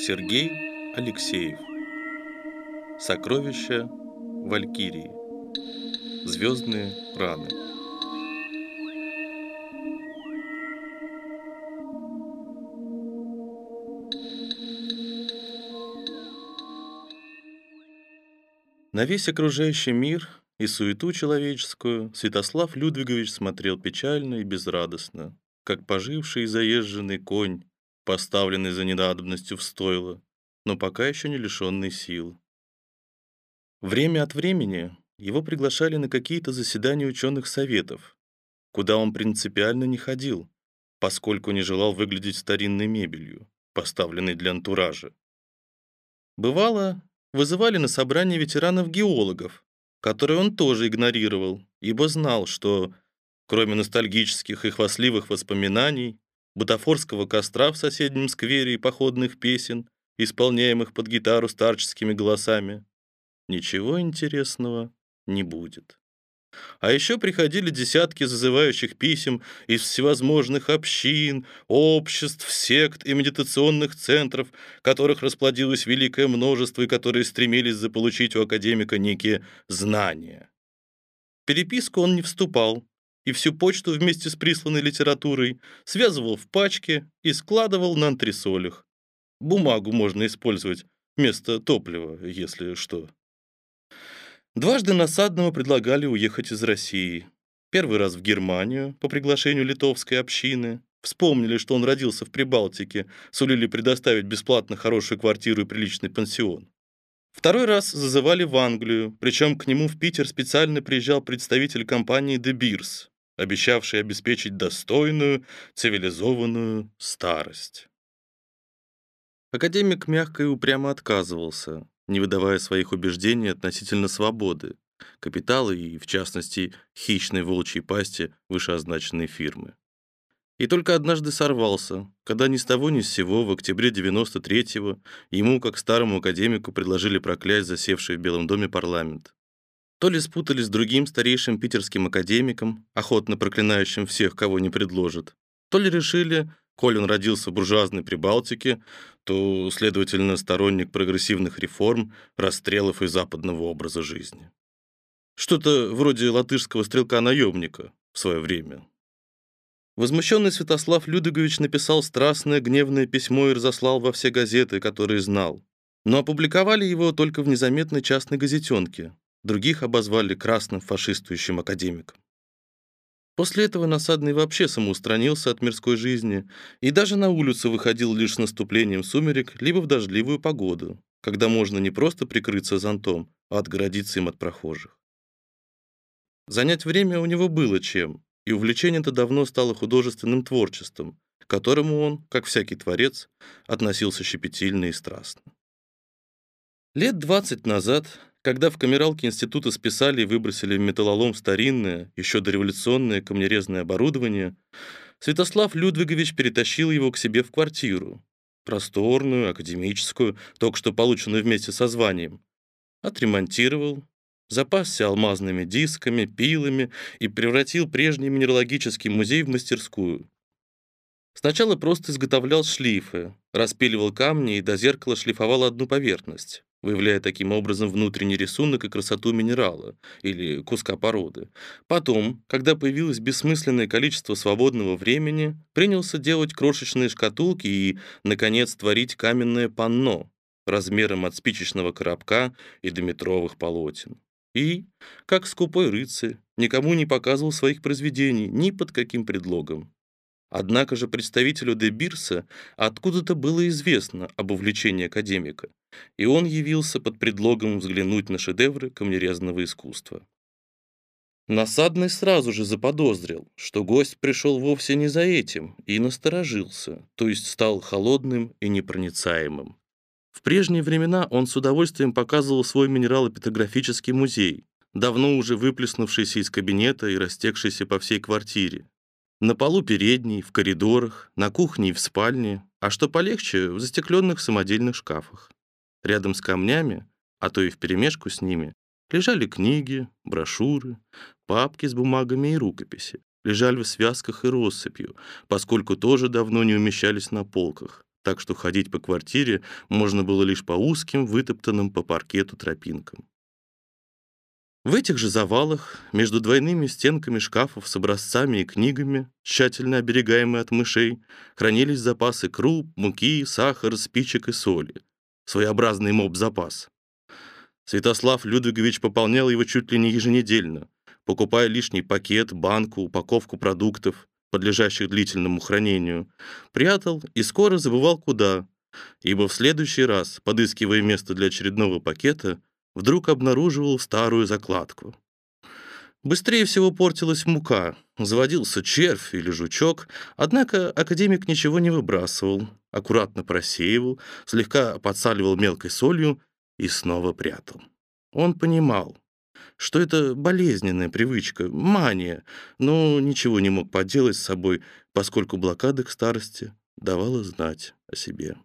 Сергей Алексеев. Сокровища Валькирии. Звездные раны. На весь окружающий мир и суету человеческую Святослав Людвигович смотрел печально и безрадостно, как поживший и заезженный конь, поставленный за недадобностью в стойло, но пока еще не лишенный сил. Время от времени его приглашали на какие-то заседания ученых советов, куда он принципиально не ходил, поскольку не желал выглядеть старинной мебелью, поставленной для антуража. Бывало, вызывали на собрание ветеранов-геологов, которые он тоже игнорировал, ибо знал, что, кроме ностальгических и хвастливых воспоминаний, бутафорского костра в соседнем сквере и походных песен, исполняемых под гитару старческими голосами, ничего интересного не будет. А еще приходили десятки зазывающих писем из всевозможных общин, обществ, сект и медитационных центров, которых расплодилось великое множество и которые стремились заполучить у академика некие знания. В переписку он не вступал, и всю почту вместе с присланной литературой связывал в пачке и складывал на антресолях. Бумагу можно использовать вместо топлива, если что. Дважды Насадному предлагали уехать из России. Первый раз в Германию по приглашению литовской общины. Вспомнили, что он родился в Прибалтике, сулили предоставить бесплатно хорошую квартиру и приличный пансион. Второй раз зазывали в Англию, причем к нему в Питер специально приезжал представитель компании De Beers, обещавший обеспечить достойную, цивилизованную старость. Академик мягко и упрямо отказывался, не выдавая своих убеждений относительно свободы, капитала и, в частности, хищной волчьей пасти вышеозначенной фирмы. И только однажды сорвался, когда ни с того ни с сего в октябре 93-го ему, как старому академику, предложили проклясть засевший в Белом доме парламент. То ли спутались с другим старейшим питерским академиком, охотно проклинающим всех, кого не предложат, то ли решили, Коль он родился в буржуазной Прибалтике, то, следовательно, сторонник прогрессивных реформ, расстрелов и западного образа жизни. Что-то вроде латышского стрелка-наемника в свое время. Возмущенный Святослав Людогович написал страстное гневное письмо и разослал во все газеты, которые знал. Но опубликовали его только в незаметной частной газетенке. Других обозвали красным фашистующим академиком. После этого Насадный вообще самоустранился от мирской жизни и даже на улицу выходил лишь с наступлением сумерек, либо в дождливую погоду, когда можно не просто прикрыться зонтом, а отгородиться им от прохожих. Занять время у него было чем, и увлечение это давно стало художественным творчеством, к которому он, как всякий творец, относился щепетильно и страстно. Лет 20 назад когда в камералке института списали и выбросили в металлолом старинное, еще дореволюционное камнерезное оборудование, Святослав Людвигович перетащил его к себе в квартиру, просторную, академическую, только что полученную вместе со званием, отремонтировал, запасся алмазными дисками, пилами и превратил прежний минералогический музей в мастерскую. Сначала просто изготовлял шлифы, распиливал камни и до зеркала шлифовал одну поверхность выявляя таким образом внутренний рисунок и красоту минерала или куска породы. Потом, когда появилось бессмысленное количество свободного времени, принялся делать крошечные шкатулки и, наконец, творить каменное панно размером от спичечного коробка и до метровых полотен. И, как скупой рыцарь, никому не показывал своих произведений ни под каким предлогом. Однако же представителю де Бирса откуда-то было известно об увлечении академика, и он явился под предлогом взглянуть на шедевры камнерезного искусства. Насадный сразу же заподозрил, что гость пришел вовсе не за этим, и насторожился, то есть стал холодным и непроницаемым. В прежние времена он с удовольствием показывал свой минералопитографический музей, давно уже выплеснувшийся из кабинета и растекшийся по всей квартире, на полу передней, в коридорах, на кухне и в спальне, а что полегче, в застекленных самодельных шкафах. Рядом с камнями, а то и вперемешку с ними, лежали книги, брошюры, папки с бумагами и рукописи. Лежали в связках и россыпью, поскольку тоже давно не умещались на полках, так что ходить по квартире можно было лишь по узким, вытоптанным по паркету тропинкам. В этих же завалах, между двойными стенками шкафов с образцами и книгами, тщательно оберегаемые от мышей, хранились запасы круп, муки, сахара, спичек и соли. Своеобразный моб-запас. Святослав Людвигович пополнял его чуть ли не еженедельно, покупая лишний пакет, банку, упаковку продуктов, подлежащих длительному хранению, прятал и скоро забывал куда, ибо в следующий раз, подыскивая место для очередного пакета, вдруг обнаруживал старую закладку. Быстрее всего портилась мука, заводился червь или жучок, однако академик ничего не выбрасывал, аккуратно просеивал, слегка подсаливал мелкой солью и снова прятал. Он понимал, что это болезненная привычка, мания, но ничего не мог поделать с собой, поскольку блокада к старости давала знать о себе.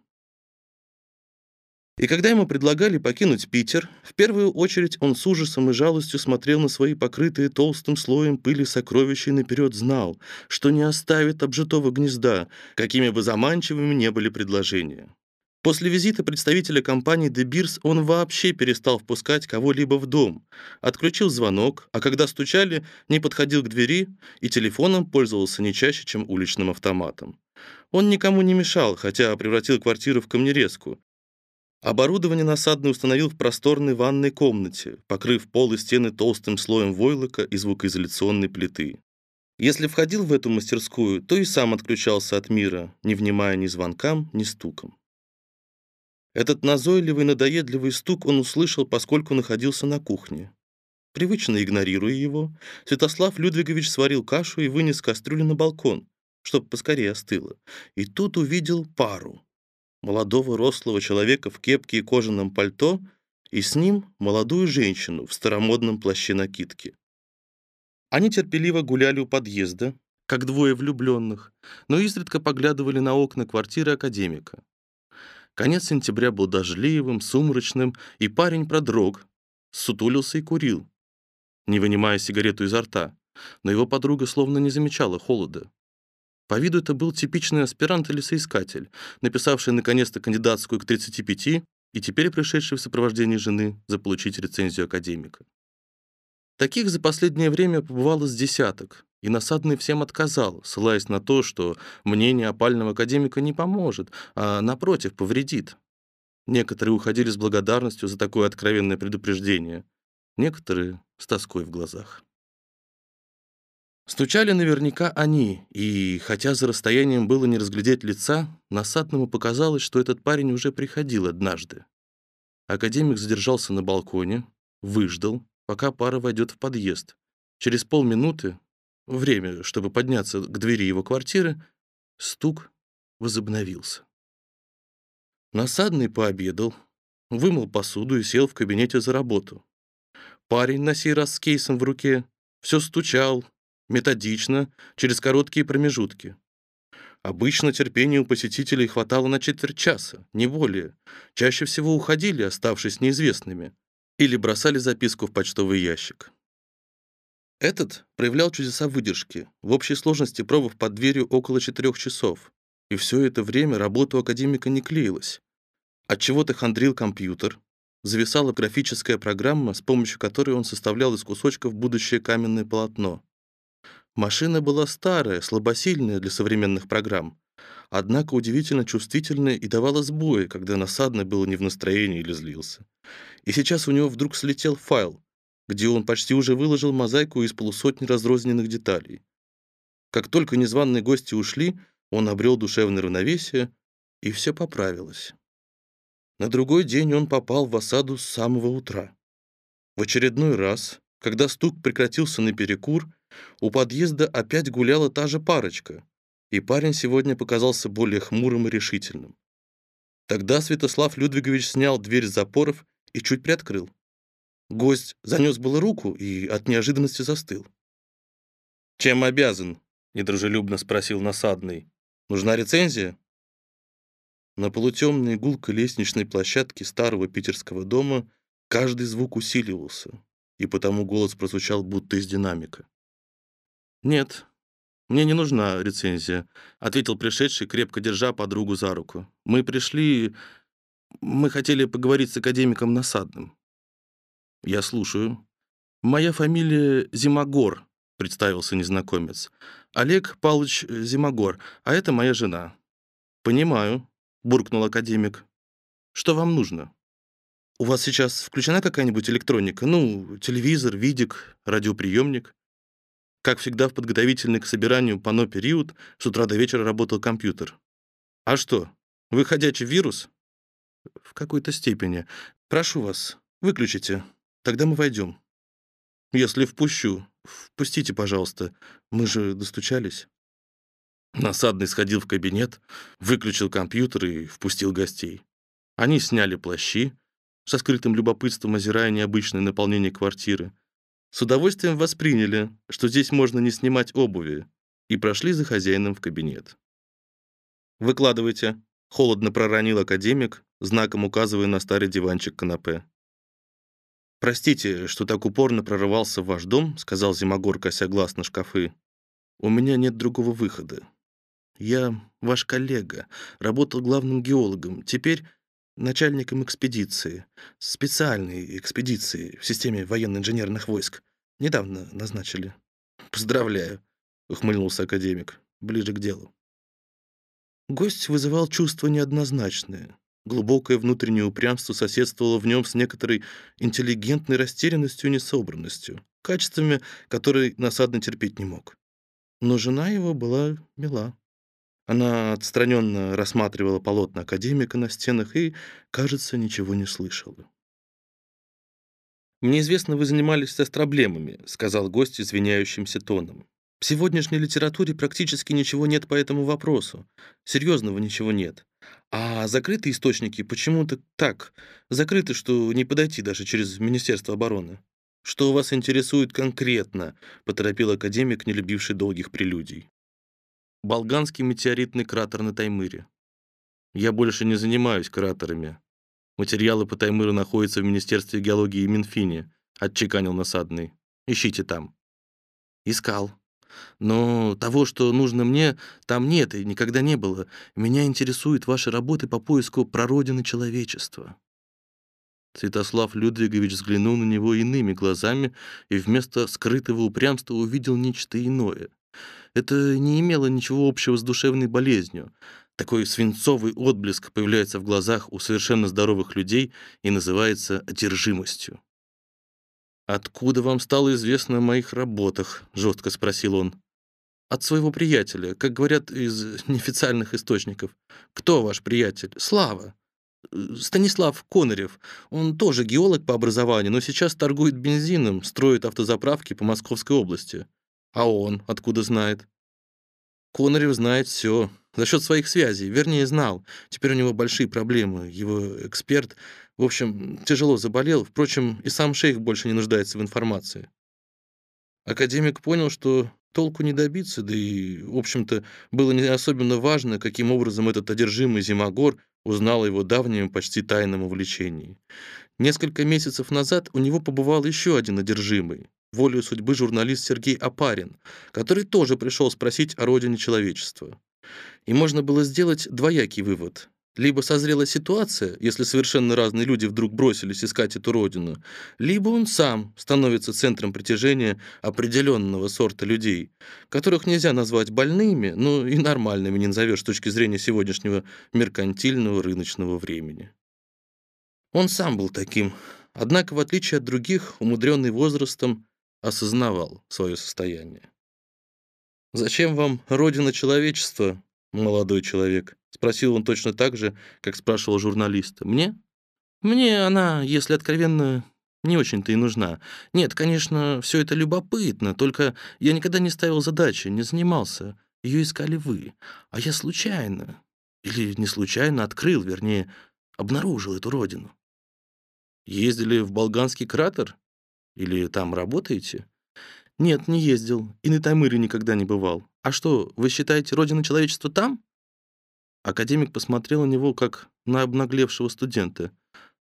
И когда ему предлагали покинуть Питер, в первую очередь он с ужасом и жалостью смотрел на свои покрытые толстым слоем пыли сокровища и наперед знал, что не оставит обжитого гнезда, какими бы заманчивыми не были предложения. После визита представителя компании De Beers он вообще перестал впускать кого-либо в дом, отключил звонок, а когда стучали, не подходил к двери и телефоном пользовался не чаще, чем уличным автоматом. Он никому не мешал, хотя превратил квартиру в камнерезку, Оборудование насадный установил в просторной ванной комнате, покрыв пол и стены толстым слоем войлока и звукоизоляционной плиты. Если входил в эту мастерскую, то и сам отключался от мира, не внимая ни звонкам, ни стукам. Этот назойливый, надоедливый стук он услышал, поскольку находился на кухне. Привычно игнорируя его, Святослав Людвигович сварил кашу и вынес кастрюлю на балкон, чтобы поскорее остыло. И тут увидел пару молодого рослого человека в кепке и кожаном пальто, и с ним молодую женщину в старомодном плаще-накидке. Они терпеливо гуляли у подъезда, как двое влюбленных, но изредка поглядывали на окна квартиры академика. Конец сентября был дождливым, сумрачным, и парень продрог, сутулился и курил, не вынимая сигарету изо рта, но его подруга словно не замечала холода. По виду это был типичный аспирант или соискатель, написавший наконец-то кандидатскую к 35 и теперь пришедший в сопровождении жены заполучить рецензию академика. Таких за последнее время побывало с десяток, и насадный всем отказал, ссылаясь на то, что мнение опального академика не поможет, а, напротив, повредит. Некоторые уходили с благодарностью за такое откровенное предупреждение, некоторые — с тоской в глазах. Стучали наверняка они, и, хотя за расстоянием было не разглядеть лица, насадному показалось, что этот парень уже приходил однажды. Академик задержался на балконе, выждал, пока пара войдет в подъезд. Через полминуты, время, чтобы подняться к двери его квартиры, стук возобновился. Насадный пообедал, вымыл посуду и сел в кабинете за работу. Парень на сей раз с кейсом в руке все стучал, методично, через короткие промежутки. Обычно терпения у посетителей хватало на четверть часа, не более. Чаще всего уходили, оставшись неизвестными, или бросали записку в почтовый ящик. Этот проявлял чудеса выдержки, в общей сложности пробыв под дверью около четырех часов. И все это время работа у академика не клеилась. Отчего-то хандрил компьютер, зависала графическая программа, с помощью которой он составлял из кусочков будущее каменное полотно. Машина была старая, слабосильная для современных программ, однако удивительно чувствительная и давала сбои, когда насадный был не в настроении или злился. И сейчас у него вдруг слетел файл, где он почти уже выложил мозаику из полусотни разрозненных деталей. Как только незваные гости ушли, он обрел душевное равновесие, и все поправилось. На другой день он попал в осаду с самого утра. В очередной раз, когда стук прекратился на перекур, у подъезда опять гуляла та же парочка, и парень сегодня показался более хмурым и решительным. Тогда Святослав Людвигович снял дверь с запоров и чуть приоткрыл. Гость занес было руку и от неожиданности застыл. «Чем обязан?» — недружелюбно спросил насадный. «Нужна рецензия?» На полутемной гулкой лестничной площадке старого питерского дома каждый звук усиливался, и потому голос прозвучал будто из динамика. «Нет, Мне не нужна рецензия», — ответил пришедший, крепко держа подругу за руку. «Мы пришли... Мы хотели поговорить с академиком Насадным». «Я слушаю». «Моя фамилия Зимогор», — представился незнакомец. «Олег Павлович Зимогор, а это моя жена». «Понимаю», — буркнул академик. «Что вам нужно?» «У вас сейчас включена какая-нибудь электроника? Ну, телевизор, видик, радиоприемник?» Как всегда, в подготовительный к собиранию пано период с утра до вечера работал компьютер. «А что, выходящий вирус?» «В какой-то степени. Прошу вас, выключите. Тогда мы войдем». «Если впущу. Впустите, пожалуйста. Мы же достучались». Насадный сходил в кабинет, выключил компьютер и впустил гостей. Они сняли плащи, со скрытым любопытством озирая необычное наполнение квартиры, с удовольствием восприняли, что здесь можно не снимать обуви, и прошли за хозяином в кабинет. «Выкладывайте», — холодно проронил академик, знаком указывая на старый диванчик канапе. «Простите, что так упорно прорывался в ваш дом», — сказал Зимогор, кося глаз на шкафы. «У меня нет другого выхода. Я ваш коллега, работал главным геологом, теперь начальником экспедиции, специальной экспедиции в системе военно-инженерных войск. Недавно назначили. Поздравляю, ухмыльнулся академик. Ближе к делу. Гость вызывал чувство неоднозначное. Глубокое внутреннее упрямство соседствовало в нем с некоторой интеллигентной растерянностью и несобранностью, качествами, которые насадно терпеть не мог. Но жена его была мила. Она отстраненно рассматривала полотна академика на стенах и, кажется, ничего не слышала. «Мне известно, вы занимались с проблемами», — сказал гость извиняющимся тоном. «В сегодняшней литературе практически ничего нет по этому вопросу. Серьезного ничего нет. А закрытые источники почему-то так, закрыты, что не подойти даже через Министерство обороны. Что вас интересует конкретно?» — поторопил академик, не любивший долгих прелюдий. Болганский метеоритный кратер на Таймыре. Я больше не занимаюсь кратерами. Материалы по Таймыру находятся в Министерстве геологии и Минфине, отчеканил насадный. Ищите там. Искал. Но того, что нужно мне, там нет и никогда не было. Меня интересуют ваши работы по поиску прародины человечества. Святослав Людвигович взглянул на него иными глазами и вместо скрытого упрямства увидел нечто иное — это не имело ничего общего с душевной болезнью. Такой свинцовый отблеск появляется в глазах у совершенно здоровых людей и называется одержимостью. «Откуда вам стало известно о моих работах?» — жестко спросил он. «От своего приятеля, как говорят из неофициальных источников. Кто ваш приятель? Слава. Станислав Конорев. Он тоже геолог по образованию, но сейчас торгует бензином, строит автозаправки по Московской области. А он откуда знает? Конорев знает все. За счет своих связей. Вернее, знал. Теперь у него большие проблемы. Его эксперт, в общем, тяжело заболел. Впрочем, и сам шейх больше не нуждается в информации. Академик понял, что толку не добиться, да и, в общем-то, было не особенно важно, каким образом этот одержимый Зимогор узнал о его давнем, почти тайном увлечении. Несколько месяцев назад у него побывал еще один одержимый, волею судьбы журналист Сергей Апарин, который тоже пришел спросить о родине человечества. И можно было сделать двоякий вывод. Либо созрела ситуация, если совершенно разные люди вдруг бросились искать эту родину, либо он сам становится центром притяжения определенного сорта людей, которых нельзя назвать больными, но и нормальными не назовешь с точки зрения сегодняшнего меркантильного рыночного времени. Он сам был таким, однако, в отличие от других, умудренный возрастом, осознавал свое состояние. «Зачем вам родина человечества, молодой человек?» — спросил он точно так же, как спрашивал журналиста. «Мне? Мне она, если откровенно, не очень-то и нужна. Нет, конечно, все это любопытно, только я никогда не ставил задачи, не занимался. Ее искали вы, а я случайно, или не случайно открыл, вернее, обнаружил эту родину. Ездили в Болганский кратер? Или там работаете? Нет, не ездил. И на Таймыре никогда не бывал. А что, вы считаете, родина человечества там? Академик посмотрел на него, как на обнаглевшего студента.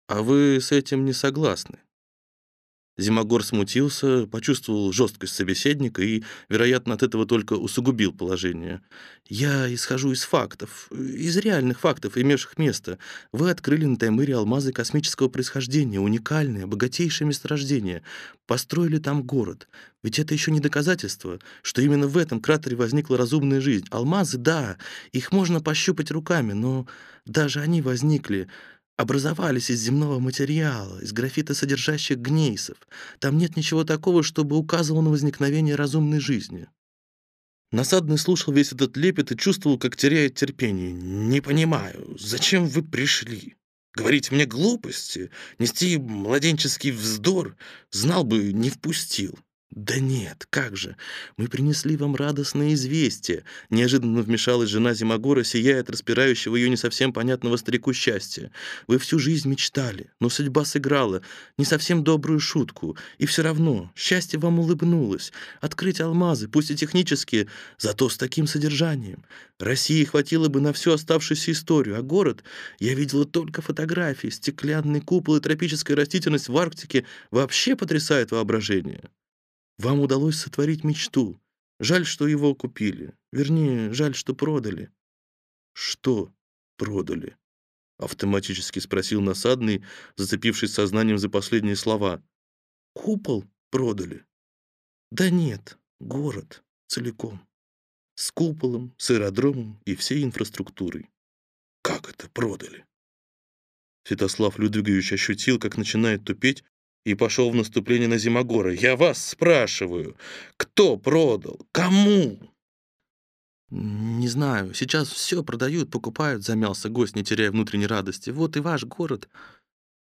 А вы с этим не согласны? Зимогор смутился, почувствовал жесткость собеседника и, вероятно, от этого только усугубил положение. «Я исхожу из фактов, из реальных фактов, имевших место. Вы открыли на Таймыре алмазы космического происхождения, уникальное, богатейшее месторождение. Построили там город. Ведь это еще не доказательство, что именно в этом кратере возникла разумная жизнь. Алмазы, да, их можно пощупать руками, но даже они возникли образовались из земного материала, из графита, содержащих гнейсов. Там нет ничего такого, чтобы указывало на возникновение разумной жизни. Насадный слушал весь этот лепет и чувствовал, как теряет терпение. «Не понимаю, зачем вы пришли? Говорить мне глупости? Нести младенческий вздор? Знал бы, не впустил. «Да нет, как же! Мы принесли вам радостное известие!» Неожиданно вмешалась жена Зимогора, сияя от распирающего ее не совсем понятного старику счастья. «Вы всю жизнь мечтали, но судьба сыграла не совсем добрую шутку, и все равно счастье вам улыбнулось. Открыть алмазы, пусть и технические, зато с таким содержанием. России хватило бы на всю оставшуюся историю, а город я видела только фотографии, стеклянный купол и тропическая растительность в Арктике вообще потрясает воображение». Вам удалось сотворить мечту. Жаль, что его купили. Вернее, жаль, что продали». «Что продали?» — автоматически спросил насадный, зацепившись сознанием за последние слова. «Купол продали?» «Да нет, город целиком. С куполом, с аэродромом и всей инфраструктурой». «Как это продали?» Святослав Людвигович ощутил, как начинает тупеть и пошел в наступление на Зимогора. «Я вас спрашиваю, кто продал? Кому?» «Не знаю. Сейчас все продают, покупают», — замялся гость, не теряя внутренней радости. «Вот и ваш город».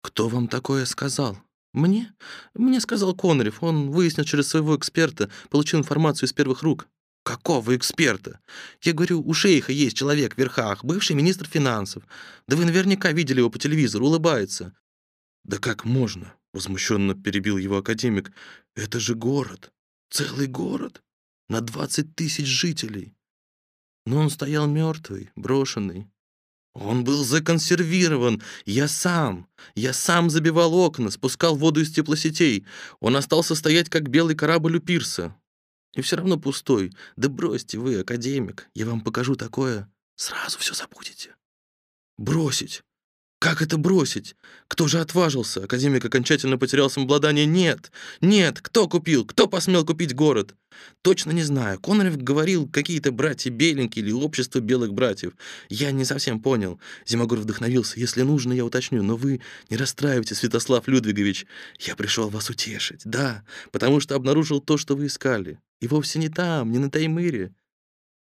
«Кто вам такое сказал?» «Мне? Мне сказал Конорев. Он выяснил через своего эксперта, получил информацию из первых рук». «Какого эксперта?» «Я говорю, у шейха есть человек в верхах, бывший министр финансов. Да вы наверняка видели его по телевизору, улыбается». «Да как можно? Возмущенно перебил его академик. «Это же город! Целый город! На двадцать тысяч жителей!» Но он стоял мертвый, брошенный. Он был законсервирован. Я сам. Я сам забивал окна, спускал воду из теплосетей. Он остался стоять, как белый корабль у пирса. И все равно пустой. Да бросьте вы, академик. Я вам покажу такое. Сразу все забудете. Бросить. Как это бросить? Кто же отважился? Академик окончательно потерял самообладание. Нет, нет, кто купил? Кто посмел купить город? Точно не знаю. Конорев говорил, какие-то братья беленькие или общество белых братьев. Я не совсем понял. Зимогор вдохновился. Если нужно, я уточню. Но вы не расстраивайтесь, Святослав Людвигович. Я пришел вас утешить. Да, потому что обнаружил то, что вы искали. И вовсе не там, не на Таймыре.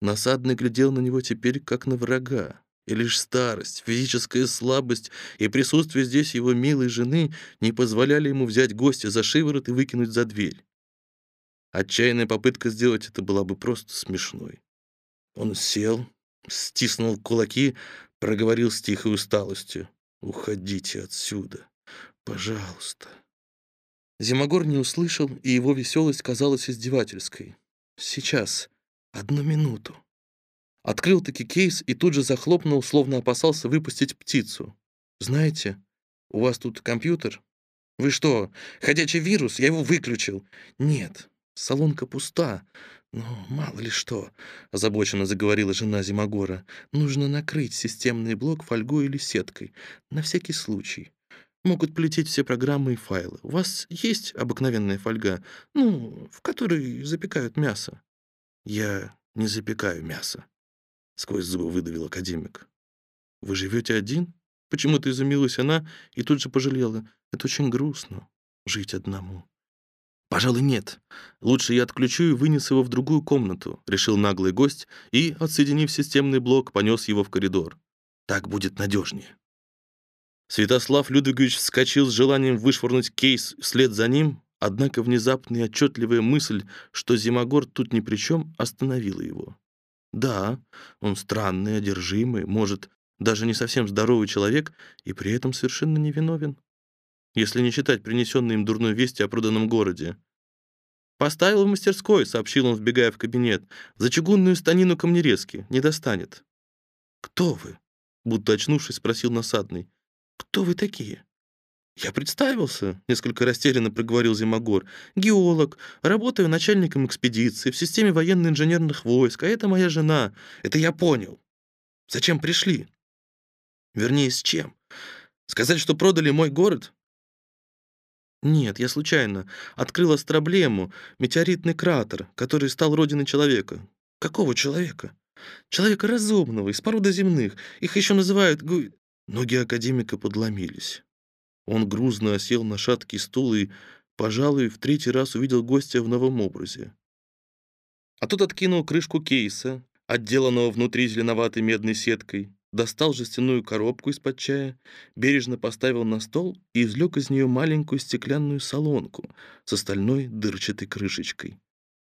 Насадный глядел на него теперь, как на врага и лишь старость, физическая слабость и присутствие здесь его милой жены не позволяли ему взять гостя за шиворот и выкинуть за дверь. Отчаянная попытка сделать это была бы просто смешной. Он сел, стиснул кулаки, проговорил с тихой усталостью. «Уходите отсюда, пожалуйста». Зимогор не услышал, и его веселость казалась издевательской. «Сейчас, одну минуту». Открыл-таки кейс и тут же захлопнул, словно опасался выпустить птицу. «Знаете, у вас тут компьютер?» «Вы что, ходячий вирус? Я его выключил». «Нет, салонка пуста. Но мало ли что», — озабоченно заговорила жена Зимогора. «Нужно накрыть системный блок фольгой или сеткой. На всякий случай. Могут полететь все программы и файлы. У вас есть обыкновенная фольга, ну, в которой запекают мясо?» «Я не запекаю мясо», сквозь зубы выдавил академик. «Вы живете один?» Почему-то изумилась она и тут же пожалела. «Это очень грустно, жить одному». «Пожалуй, нет. Лучше я отключу и вынесу его в другую комнату», — решил наглый гость и, отсоединив системный блок, понес его в коридор. «Так будет надежнее». Святослав Людвигович вскочил с желанием вышвырнуть кейс вслед за ним, однако внезапная отчетливая мысль, что Зимогор тут ни при чем, остановила его. Да, он странный, одержимый, может, даже не совсем здоровый человек и при этом совершенно невиновен. Если не считать принесенной им дурной вести о проданном городе. «Поставил в мастерской», — сообщил он, вбегая в кабинет. «За чугунную станину камнерезки. Не достанет». «Кто вы?» — будто очнувшись, спросил насадный. «Кто вы такие?» «Я представился», — несколько растерянно проговорил Зимогор. «Геолог, работаю начальником экспедиции в системе военно-инженерных войск, а это моя жена. Это я понял. Зачем пришли? Вернее, с чем? Сказать, что продали мой город? Нет, я случайно. Открыл астроблему, метеоритный кратер, который стал родиной человека. Какого человека? Человека разумного, из породы земных. Их еще называют... Ноги академика подломились. Он грузно осел на шаткий стул и, пожалуй, в третий раз увидел гостя в новом образе. А тут откинул крышку кейса, отделанного внутри зеленоватой медной сеткой, достал жестяную коробку из-под чая, бережно поставил на стол и извлек из нее маленькую стеклянную солонку с остальной дырчатой крышечкой.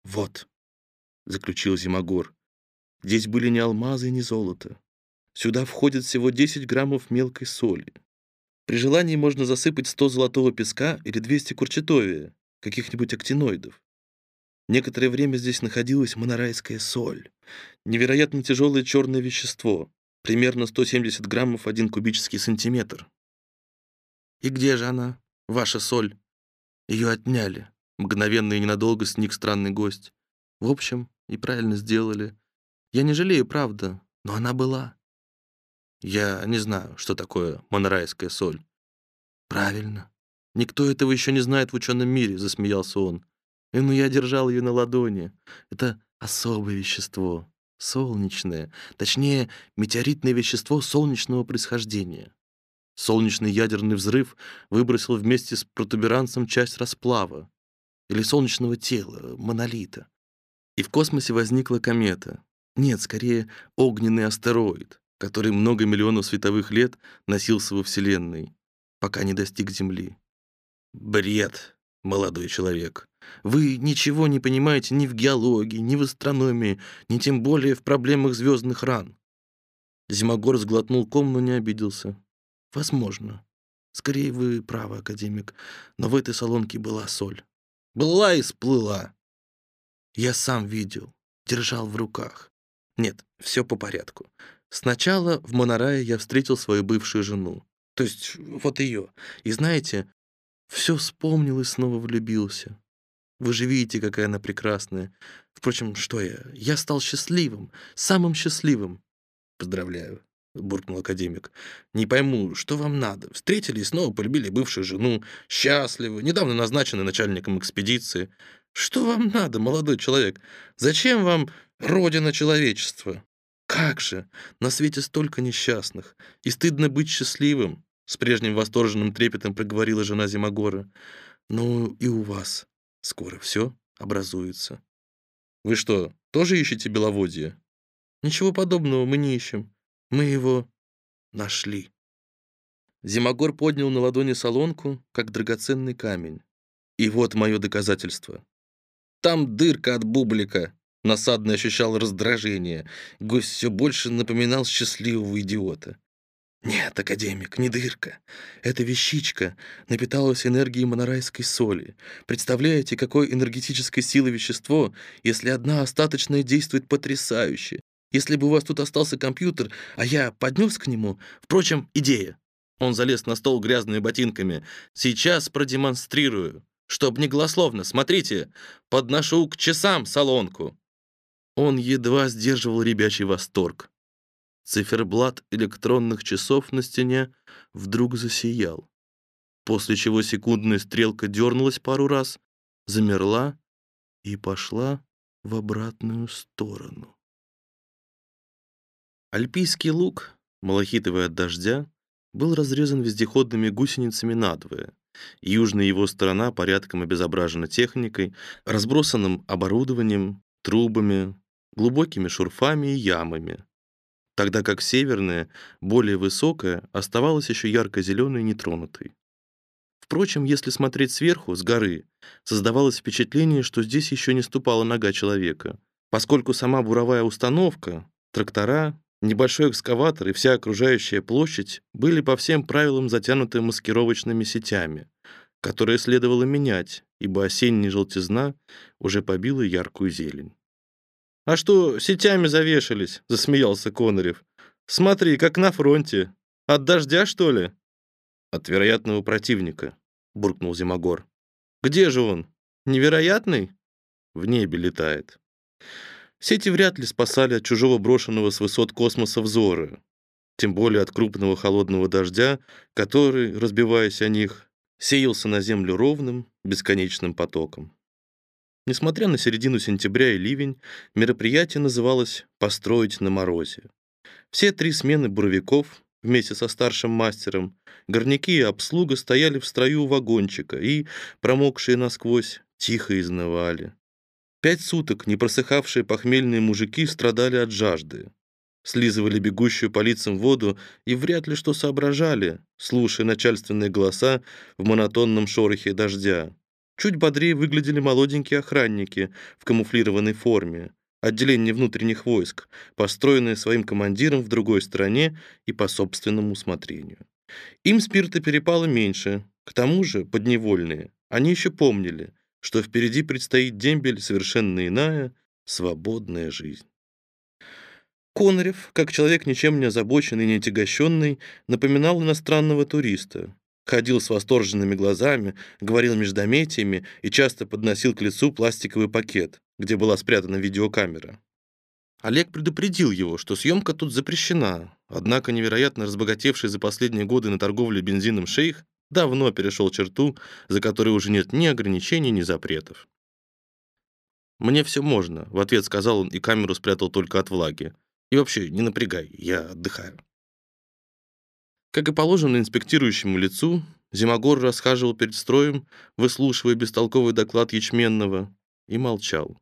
«Вот», — заключил Зимогор, — «здесь были не алмазы и не золото. Сюда входит всего 10 граммов мелкой соли. При желании можно засыпать 100 золотого песка или 200 курчатовия, каких-нибудь актиноидов. Некоторое время здесь находилась монорайская соль, невероятно тяжелое черное вещество, примерно 170 граммов один кубический сантиметр. «И где же она, ваша соль?» Ее отняли. Мгновенно и ненадолго сник странный гость. В общем, и правильно сделали. Я не жалею, правда, но она была. Я не знаю, что такое монорайская соль. Правильно. Никто этого еще не знает в ученом мире, засмеялся он. И ну я держал ее на ладони. Это особое вещество, солнечное, точнее, метеоритное вещество солнечного происхождения. Солнечный ядерный взрыв выбросил вместе с протуберанцем часть расплава или солнечного тела, монолита. И в космосе возникла комета. Нет, скорее, огненный астероид который много миллионов световых лет носился во Вселенной, пока не достиг Земли. Бред, молодой человек. Вы ничего не понимаете ни в геологии, ни в астрономии, ни тем более в проблемах звездных ран. Зимогор сглотнул ком, но не обиделся. Возможно. Скорее, вы правы, академик, но в этой солонке была соль. Была и сплыла. Я сам видел, держал в руках. Нет, все по порядку. Сначала в Монорае я встретил свою бывшую жену. То есть вот ее. И знаете, все вспомнил и снова влюбился. Вы же видите, какая она прекрасная. Впрочем, что я? Я стал счастливым, самым счастливым. Поздравляю, буркнул академик. Не пойму, что вам надо? Встретились, снова полюбили бывшую жену, счастливы, недавно назначены начальником экспедиции. Что вам надо, молодой человек? Зачем вам родина человечества? Как же! На свете столько несчастных. И стыдно быть счастливым, с прежним восторженным трепетом проговорила жена Зимогора. Ну и у вас скоро все образуется. Вы что, тоже ищете беловодье? Ничего подобного мы не ищем. Мы его нашли. Зимогор поднял на ладони солонку, как драгоценный камень. И вот мое доказательство. Там дырка от бублика, Насадно ощущал раздражение. Гость все больше напоминал счастливого идиота. «Нет, академик, не дырка. Эта вещичка напиталась энергией монорайской соли. Представляете, какой энергетической силы вещество, если одна остаточная действует потрясающе? Если бы у вас тут остался компьютер, а я поднес к нему... Впрочем, идея». Он залез на стол грязными ботинками. «Сейчас продемонстрирую. Чтоб не голословно, смотрите, подношу к часам солонку». Он едва сдерживал ребячий восторг. Циферблат электронных часов на стене вдруг засиял, после чего секундная стрелка дернулась пару раз, замерла и пошла в обратную сторону. Альпийский луг, малахитовый от дождя, был разрезан вездеходными гусеницами надвое. Южная его сторона порядком обезображена техникой, разбросанным оборудованием, трубами, глубокими шурфами и ямами, тогда как северная, более высокая, оставалась еще ярко-зеленой и нетронутой. Впрочем, если смотреть сверху, с горы, создавалось впечатление, что здесь еще не ступала нога человека, поскольку сама буровая установка, трактора, небольшой экскаватор и вся окружающая площадь были по всем правилам затянуты маскировочными сетями, которые следовало менять, ибо осенняя желтизна уже побила яркую зелень. «А что, сетями завешались?» — засмеялся Конорев. «Смотри, как на фронте. От дождя, что ли?» От вероятного противника, буркнул Зимогор. Где же он? Невероятный? В небе летает. Сети вряд ли спасали от чужого брошенного с высот космоса взоры, тем более от крупного холодного дождя, который, разбиваясь о них, сеялся на землю ровным, бесконечным потоком. Несмотря на середину сентября и ливень, мероприятие называлось «Построить на морозе». Все три смены буровиков вместе со старшим мастером, горняки и обслуга стояли в строю вагончика и, промокшие насквозь, тихо изнывали. Пять суток непросыхавшие похмельные мужики страдали от жажды. Слизывали бегущую по лицам воду и вряд ли что соображали, слушая начальственные голоса в монотонном шорохе дождя. Чуть бодрее выглядели молоденькие охранники в камуфлированной форме, отделение внутренних войск, построенное своим командиром в другой стране и по собственному усмотрению. Им спирта перепало меньше, к тому же подневольные. Они еще помнили, что впереди предстоит дембель совершенно иная, свободная жизнь. Конорев, как человек ничем не озабоченный и не отягощенный, напоминал иностранного туриста, ходил с восторженными глазами, говорил междометиями и часто подносил к лицу пластиковый пакет, где была спрятана видеокамера. Олег предупредил его, что съемка тут запрещена, однако невероятно разбогатевший за последние годы на торговле бензином шейх давно перешел черту, за которой уже нет ни ограничений, ни запретов. «Мне все можно», — в ответ сказал он и камеру спрятал только от влаги. «И вообще, не напрягай, я отдыхаю». Как и положено инспектирующему лицу, Зимогор расхаживал перед строем, выслушивая бестолковый доклад Ячменного, и молчал.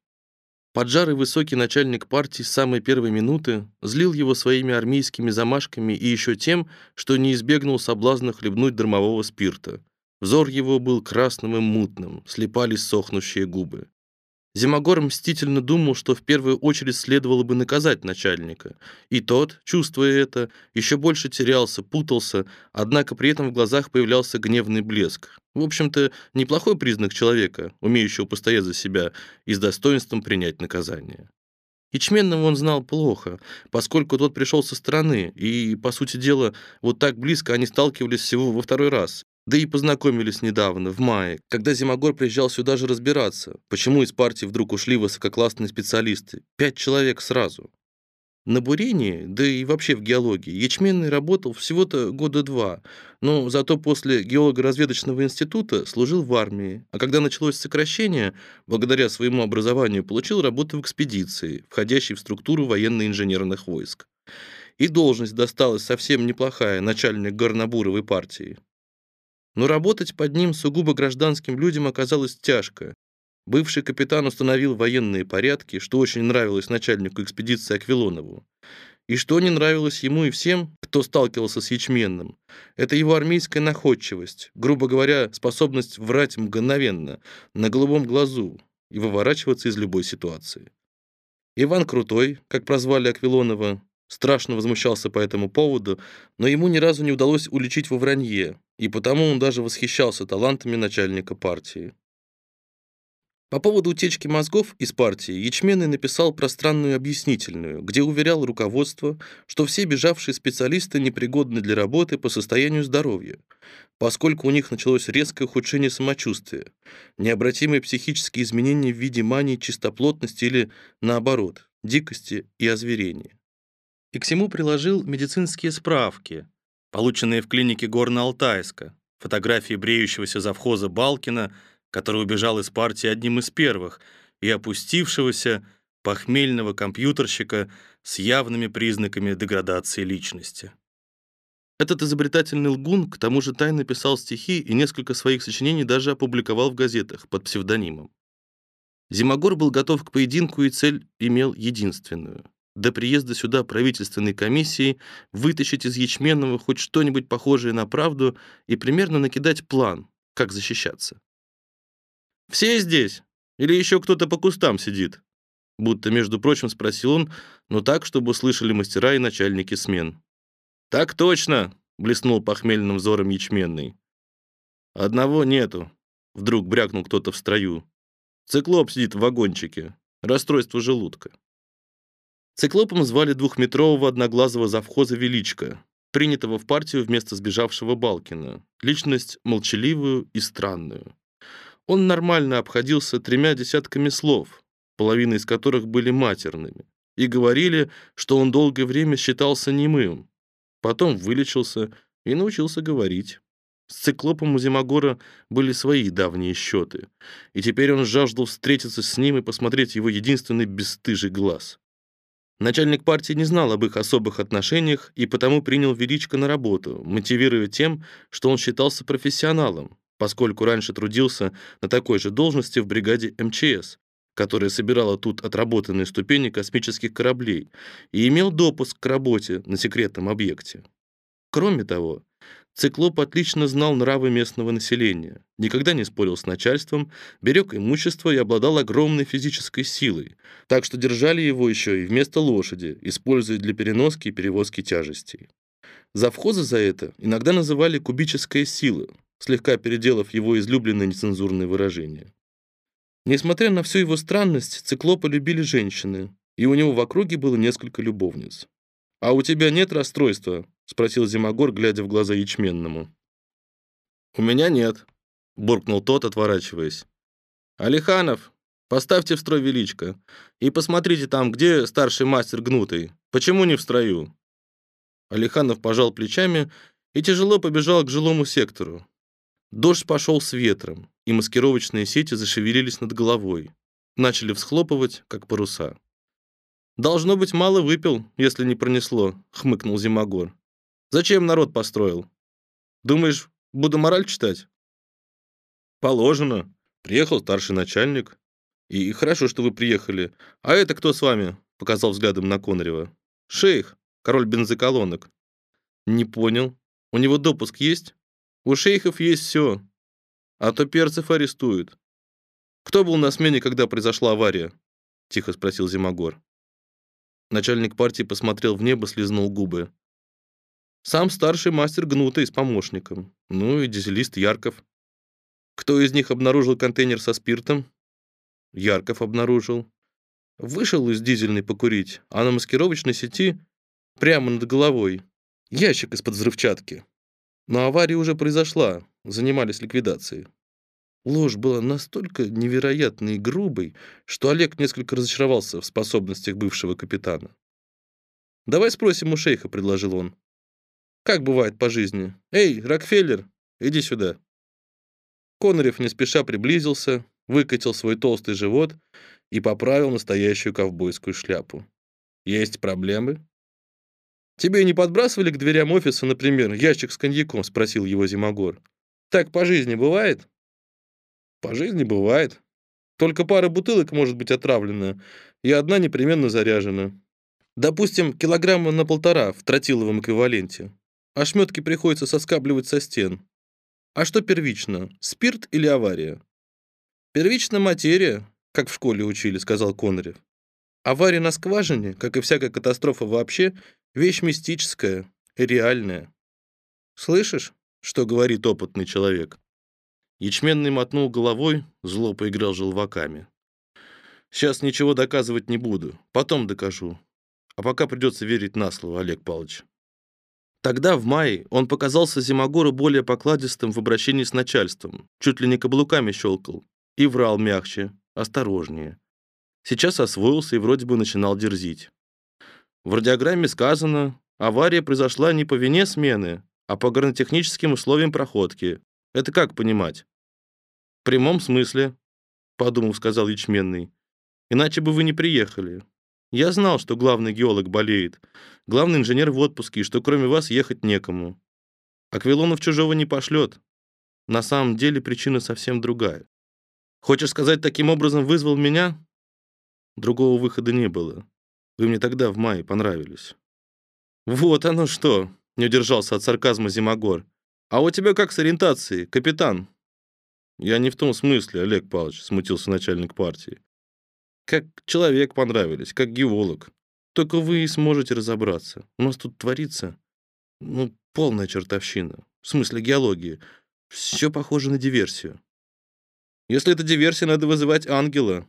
Поджарый высокий начальник партии с самой первой минуты злил его своими армейскими замашками и еще тем, что не избегнул соблазна хлебнуть дармового спирта. Взор его был красным и мутным, слепались сохнущие губы. Зимогор мстительно думал, что в первую очередь следовало бы наказать начальника. И тот, чувствуя это, еще больше терялся, путался, однако при этом в глазах появлялся гневный блеск. В общем-то, неплохой признак человека, умеющего постоять за себя и с достоинством принять наказание. Ячменного он знал плохо, поскольку тот пришел со стороны, и, по сути дела, вот так близко они сталкивались всего во второй раз, да и познакомились недавно, в мае, когда Зимогор приезжал сюда же разбираться, почему из партии вдруг ушли высококлассные специалисты. Пять человек сразу. На бурении, да и вообще в геологии, Ячменный работал всего-то года два, но зато после геолого-разведочного института служил в армии, а когда началось сокращение, благодаря своему образованию получил работу в экспедиции, входящей в структуру военно-инженерных войск. И должность досталась совсем неплохая, начальник Горнобуровой партии но работать под ним сугубо гражданским людям оказалось тяжко. Бывший капитан установил военные порядки, что очень нравилось начальнику экспедиции Аквилонову. И что не нравилось ему и всем, кто сталкивался с ячменным, это его армейская находчивость, грубо говоря, способность врать мгновенно, на голубом глазу и выворачиваться из любой ситуации. Иван Крутой, как прозвали Аквилонова, страшно возмущался по этому поводу, но ему ни разу не удалось уличить во вранье, и потому он даже восхищался талантами начальника партии. По поводу утечки мозгов из партии Ячменный написал пространную объяснительную, где уверял руководство, что все бежавшие специалисты непригодны для работы по состоянию здоровья, поскольку у них началось резкое ухудшение самочувствия, необратимые психические изменения в виде мании чистоплотности или, наоборот, дикости и озверения. И к всему приложил медицинские справки, полученные в клинике Горно-Алтайска, фотографии бреющегося завхоза Балкина, который убежал из партии одним из первых, и опустившегося похмельного компьютерщика с явными признаками деградации личности. Этот изобретательный лгун к тому же тайно писал стихи и несколько своих сочинений даже опубликовал в газетах под псевдонимом. Зимогор был готов к поединку и цель имел единственную до приезда сюда правительственной комиссии вытащить из Ячменного хоть что-нибудь похожее на правду и примерно накидать план, как защищаться. «Все здесь? Или еще кто-то по кустам сидит?» Будто, между прочим, спросил он, но так, чтобы услышали мастера и начальники смен. «Так точно!» — блеснул похмельным взором ячменный. «Одного нету», — вдруг брякнул кто-то в строю. «Циклоп сидит в вагончике. Расстройство желудка». Циклопом звали двухметрового одноглазого завхоза Величко. принятого в партию вместо сбежавшего Балкина, личность молчаливую и странную. Он нормально обходился тремя десятками слов, половина из которых были матерными, и говорили, что он долгое время считался немым, потом вылечился и научился говорить. С циклопом у Зимогора были свои давние счеты, и теперь он жаждал встретиться с ним и посмотреть его единственный бесстыжий глаз. Начальник партии не знал об их особых отношениях и потому принял Величко на работу, мотивируя тем, что он считался профессионалом, поскольку раньше трудился на такой же должности в бригаде МЧС, которая собирала тут отработанные ступени космических кораблей, и имел допуск к работе на секретном объекте. Кроме того, Циклоп отлично знал нравы местного населения, никогда не спорил с начальством, берег имущество и обладал огромной физической силой, так что держали его еще и вместо лошади, используя для переноски и перевозки тяжестей. Завхоза за это иногда называли «кубическая сила», слегка переделав его излюбленное нецензурное выражение. Несмотря на всю его странность, циклопа любили женщины, и у него в округе было несколько любовниц. «А у тебя нет расстройства?» — спросил Зимогор, глядя в глаза ячменному. «У меня нет», — буркнул тот, отворачиваясь. «Алиханов, поставьте в строй величко и посмотрите там, где старший мастер гнутый. Почему не в строю?» Алиханов пожал плечами и тяжело побежал к жилому сектору. Дождь пошел с ветром, и маскировочные сети зашевелились над головой, начали всхлопывать, как паруса. «Должно быть, мало выпил, если не пронесло», — хмыкнул Зимогор. «Зачем народ построил? Думаешь, буду мораль читать?» «Положено. Приехал старший начальник. И хорошо, что вы приехали. А это кто с вами?» — показал взглядом на Конорева. «Шейх, король бензоколонок». «Не понял. У него допуск есть?» «У шейхов есть все. А то перцев арестуют». «Кто был на смене, когда произошла авария?» — тихо спросил Зимогор. Начальник партии посмотрел в небо, слизнул губы. Сам старший мастер Гнутый с помощником. Ну и дизелист Ярков. Кто из них обнаружил контейнер со спиртом? Ярков обнаружил. Вышел из дизельной покурить, а на маскировочной сети прямо над головой ящик из-под взрывчатки. Но авария уже произошла, занимались ликвидацией. Ложь была настолько невероятной и грубой, что Олег несколько разочаровался в способностях бывшего капитана. «Давай спросим у шейха», — предложил он. «Как бывает по жизни? Эй, Рокфеллер, иди сюда». Конорев не спеша приблизился, выкатил свой толстый живот и поправил настоящую ковбойскую шляпу. «Есть проблемы?» «Тебе не подбрасывали к дверям офиса, например, ящик с коньяком?» — спросил его Зимогор. «Так по жизни бывает?» По жизни бывает. Только пара бутылок может быть отравлена, и одна непременно заряжена. Допустим, килограмма на полтора в тротиловом эквиваленте. Ошметки приходится соскабливать со стен. А что первично, спирт или авария? Первична материя, как в школе учили, сказал Конрев. Авария на скважине, как и всякая катастрофа вообще, вещь мистическая и реальная. Слышишь, что говорит опытный человек? Ячменный мотнул головой, зло поиграл желваками. «Сейчас ничего доказывать не буду, потом докажу. А пока придется верить на слово, Олег Павлович». Тогда, в мае, он показался Зимогору более покладистым в обращении с начальством, чуть ли не каблуками щелкал, и врал мягче, осторожнее. Сейчас освоился и вроде бы начинал дерзить. В радиограмме сказано, авария произошла не по вине смены, а по горнотехническим условиям проходки. Это как понимать? В прямом смысле, подумав, сказал Ячменный. Иначе бы вы не приехали. Я знал, что главный геолог болеет, главный инженер в отпуске, и что кроме вас ехать некому. Аквилонов чужого не пошлет. На самом деле причина совсем другая. Хочешь сказать, таким образом вызвал меня? Другого выхода не было. Вы мне тогда в мае понравились. Вот оно что, не удержался от сарказма Зимогор. А у тебя как с ориентацией, капитан? «Я не в том смысле, Олег Павлович», — смутился начальник партии. «Как человек понравились, как геолог. Только вы и сможете разобраться. У нас тут творится, ну, полная чертовщина. В смысле геологии. Все похоже на диверсию. Если это диверсия, надо вызывать ангела.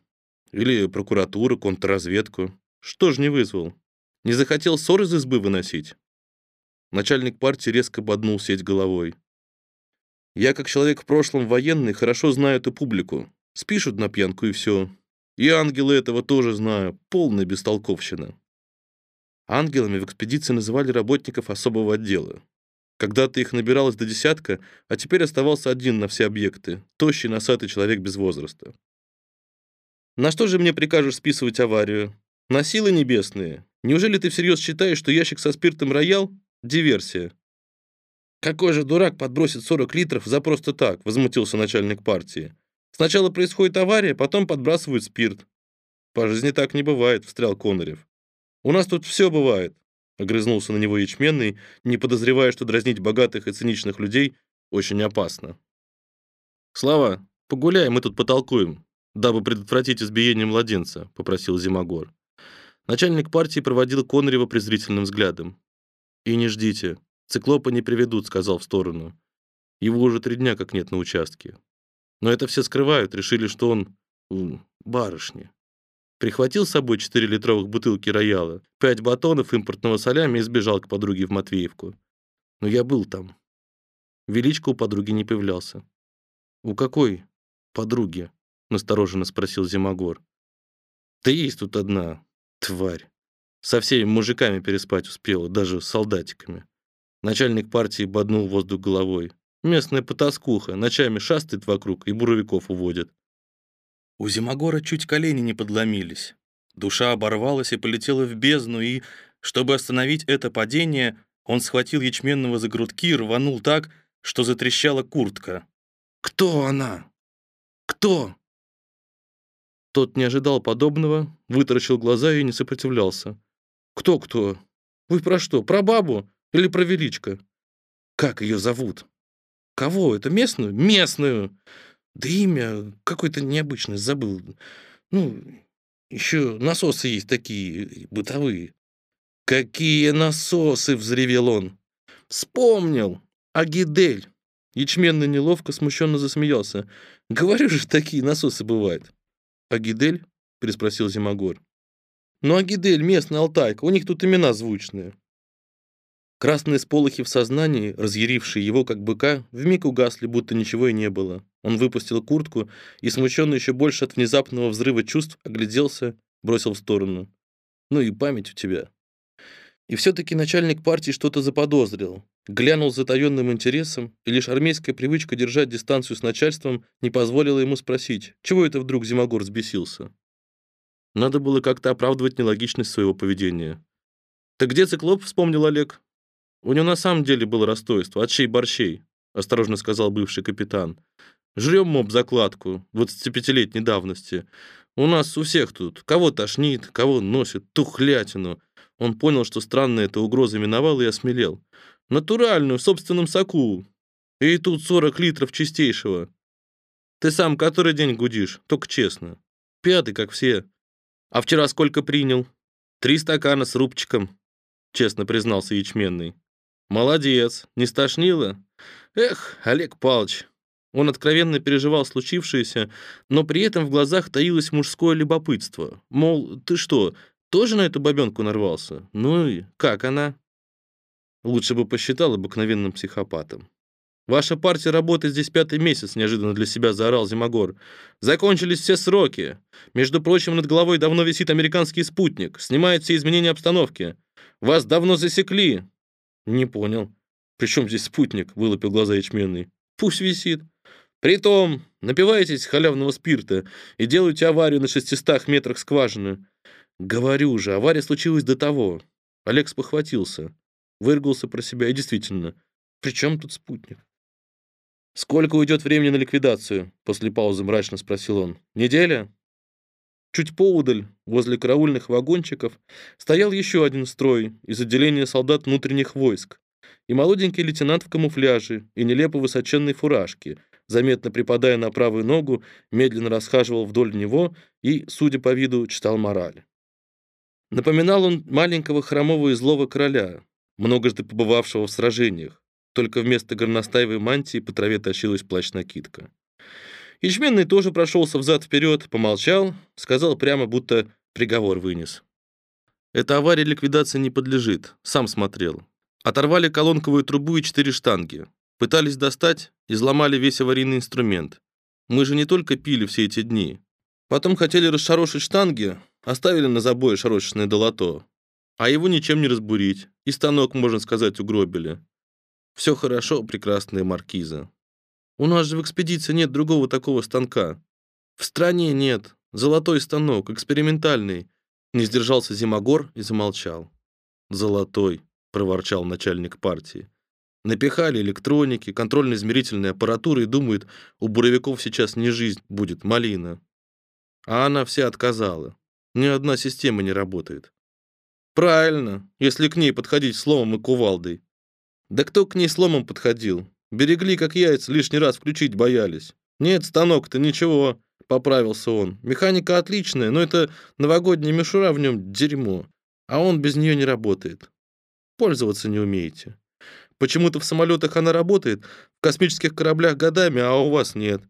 Или прокуратуру, контрразведку. Что ж не вызвал? Не захотел ссор из избы выносить? Начальник партии резко боднул сеть головой. «Я, как человек в прошлом военный, хорошо знаю эту публику. Спишут на пьянку и все. И ангелы этого тоже знаю. Полная бестолковщина». Ангелами в экспедиции называли работников особого отдела. Когда-то их набиралось до десятка, а теперь оставался один на все объекты, тощий носатый человек без возраста. «На что же мне прикажешь списывать аварию? На силы небесные? Неужели ты всерьез считаешь, что ящик со спиртом «Роял» — диверсия?» «Какой же дурак подбросит 40 литров за просто так?» — возмутился начальник партии. «Сначала происходит авария, потом подбрасывают спирт». «По жизни так не бывает», — встрял Конорев. «У нас тут все бывает», — огрызнулся на него ячменный, не подозревая, что дразнить богатых и циничных людей очень опасно. «Слава, погуляй, мы тут потолкуем, дабы предотвратить избиение младенца», — попросил Зимогор. Начальник партии проводил Конорева презрительным взглядом. «И не ждите. Циклопа не приведут», — сказал в сторону. «Его уже три дня как нет на участке. Но это все скрывают, решили, что он... барышни». Прихватил с собой 4 литровых бутылки рояла, 5 батонов импортного солями и сбежал к подруге в Матвеевку. Но я был там. Величко у подруги не появлялся. «У какой подруги?» — настороженно спросил Зимогор. «Да есть тут одна. Тварь. Со всеми мужиками переспать успела, даже с солдатиками. Начальник партии боднул воздух головой. Местная потаскуха, ночами шастает вокруг и буровиков уводит. У Зимогора чуть колени не подломились. Душа оборвалась и полетела в бездну, и, чтобы остановить это падение, он схватил ячменного за грудки и рванул так, что затрещала куртка. «Кто она? Кто?» Тот не ожидал подобного, вытаращил глаза и не сопротивлялся. «Кто-кто? Вы про что? Про бабу или про величко? Как ее зовут? Кого? Это местную? Местную! Да имя какое-то необычное, забыл. Ну, еще насосы есть такие, бытовые». «Какие насосы!» — взревел он. «Вспомнил! Агидель!» Ячменный неловко смущенно засмеялся. «Говорю же, такие насосы бывают». «Агидель?» — переспросил Зимогор. «Ну, Агидель, местная Алтайка, у них тут имена звучные». Красные сполохи в сознании, разъярившие его как быка, вмиг угасли, будто ничего и не было. Он выпустил куртку и, смущенный еще больше от внезапного взрыва чувств, огляделся, бросил в сторону. «Ну и память у тебя». И все-таки начальник партии что-то заподозрил. Глянул с затаенным интересом, и лишь армейская привычка держать дистанцию с начальством не позволила ему спросить, чего это вдруг Зимогор взбесился. Надо было как-то оправдывать нелогичность своего поведения. «Так где циклоп?» — вспомнил Олег. «У него на самом деле было расстройство, от чей-борщей», — осторожно сказал бывший капитан. «Жрем моб закладку, 25-летней давности. У нас у всех тут. Кого тошнит, кого носит, тухлятину. Он понял, что странная эта угроза миновала и осмелел. Натуральную, в собственном соку. И тут 40 литров чистейшего. Ты сам который день гудишь, только честно. Пятый, как все. А вчера сколько принял? Три стакана с рубчиком, честно признался ячменный. Молодец, не стошнило? Эх, Олег Павлович. Он откровенно переживал случившееся, но при этом в глазах таилось мужское любопытство. Мол, ты что, тоже на эту бабенку нарвался? Ну и как она? Лучше бы посчитал обыкновенным психопатом. «Ваша партия работает здесь пятый месяц», — неожиданно для себя заорал Зимогор. «Закончились все сроки. Между прочим, над головой давно висит американский спутник. Снимает все изменения обстановки. Вас давно засекли». «Не понял. При чем здесь спутник?» — вылупил глаза ячменный. «Пусть висит. Притом, напиваетесь халявного спирта и делаете аварию на 600 метрах скважины. Говорю же, авария случилась до того. Олег спохватился, выргался про себя и действительно, при чем тут спутник? «Сколько уйдет времени на ликвидацию?» После паузы мрачно спросил он. «Неделя?» Чуть поудаль, возле караульных вагончиков, стоял еще один строй из отделения солдат внутренних войск. И молоденький лейтенант в камуфляже, и нелепо высоченной фуражке, заметно припадая на правую ногу, медленно расхаживал вдоль него и, судя по виду, читал мораль. Напоминал он маленького хромого и злого короля, многожды побывавшего в сражениях, только вместо горностаевой мантии по траве тащилась плащ-накидка. Ячменный тоже прошелся взад-вперед, помолчал, сказал прямо, будто приговор вынес. «Эта авария ликвидации не подлежит, сам смотрел. Оторвали колонковую трубу и четыре штанги. Пытались достать, изломали весь аварийный инструмент. Мы же не только пили все эти дни. Потом хотели расшарошить штанги, оставили на забое шарошечное долото. А его ничем не разбурить. И станок, можно сказать, угробили. Все хорошо, прекрасная маркиза. У нас же в экспедиции нет другого такого станка. В стране нет. Золотой станок, экспериментальный. Не сдержался Зимогор и замолчал. Золотой, проворчал начальник партии. Напихали электроники, контрольно-измерительной аппаратуры и думают, у буровиков сейчас не жизнь будет, малина. А она вся отказала. Ни одна система не работает. Правильно, если к ней подходить сломом и кувалдой. Да кто к ней сломом подходил? Берегли, как яйца, лишний раз включить боялись. Нет, станок-то ничего, поправился он. Механика отличная, но это новогодняя мишура в нем дерьмо. А он без нее не работает. Пользоваться не умеете. Почему-то в самолетах она работает, в космических кораблях годами, а у вас нет.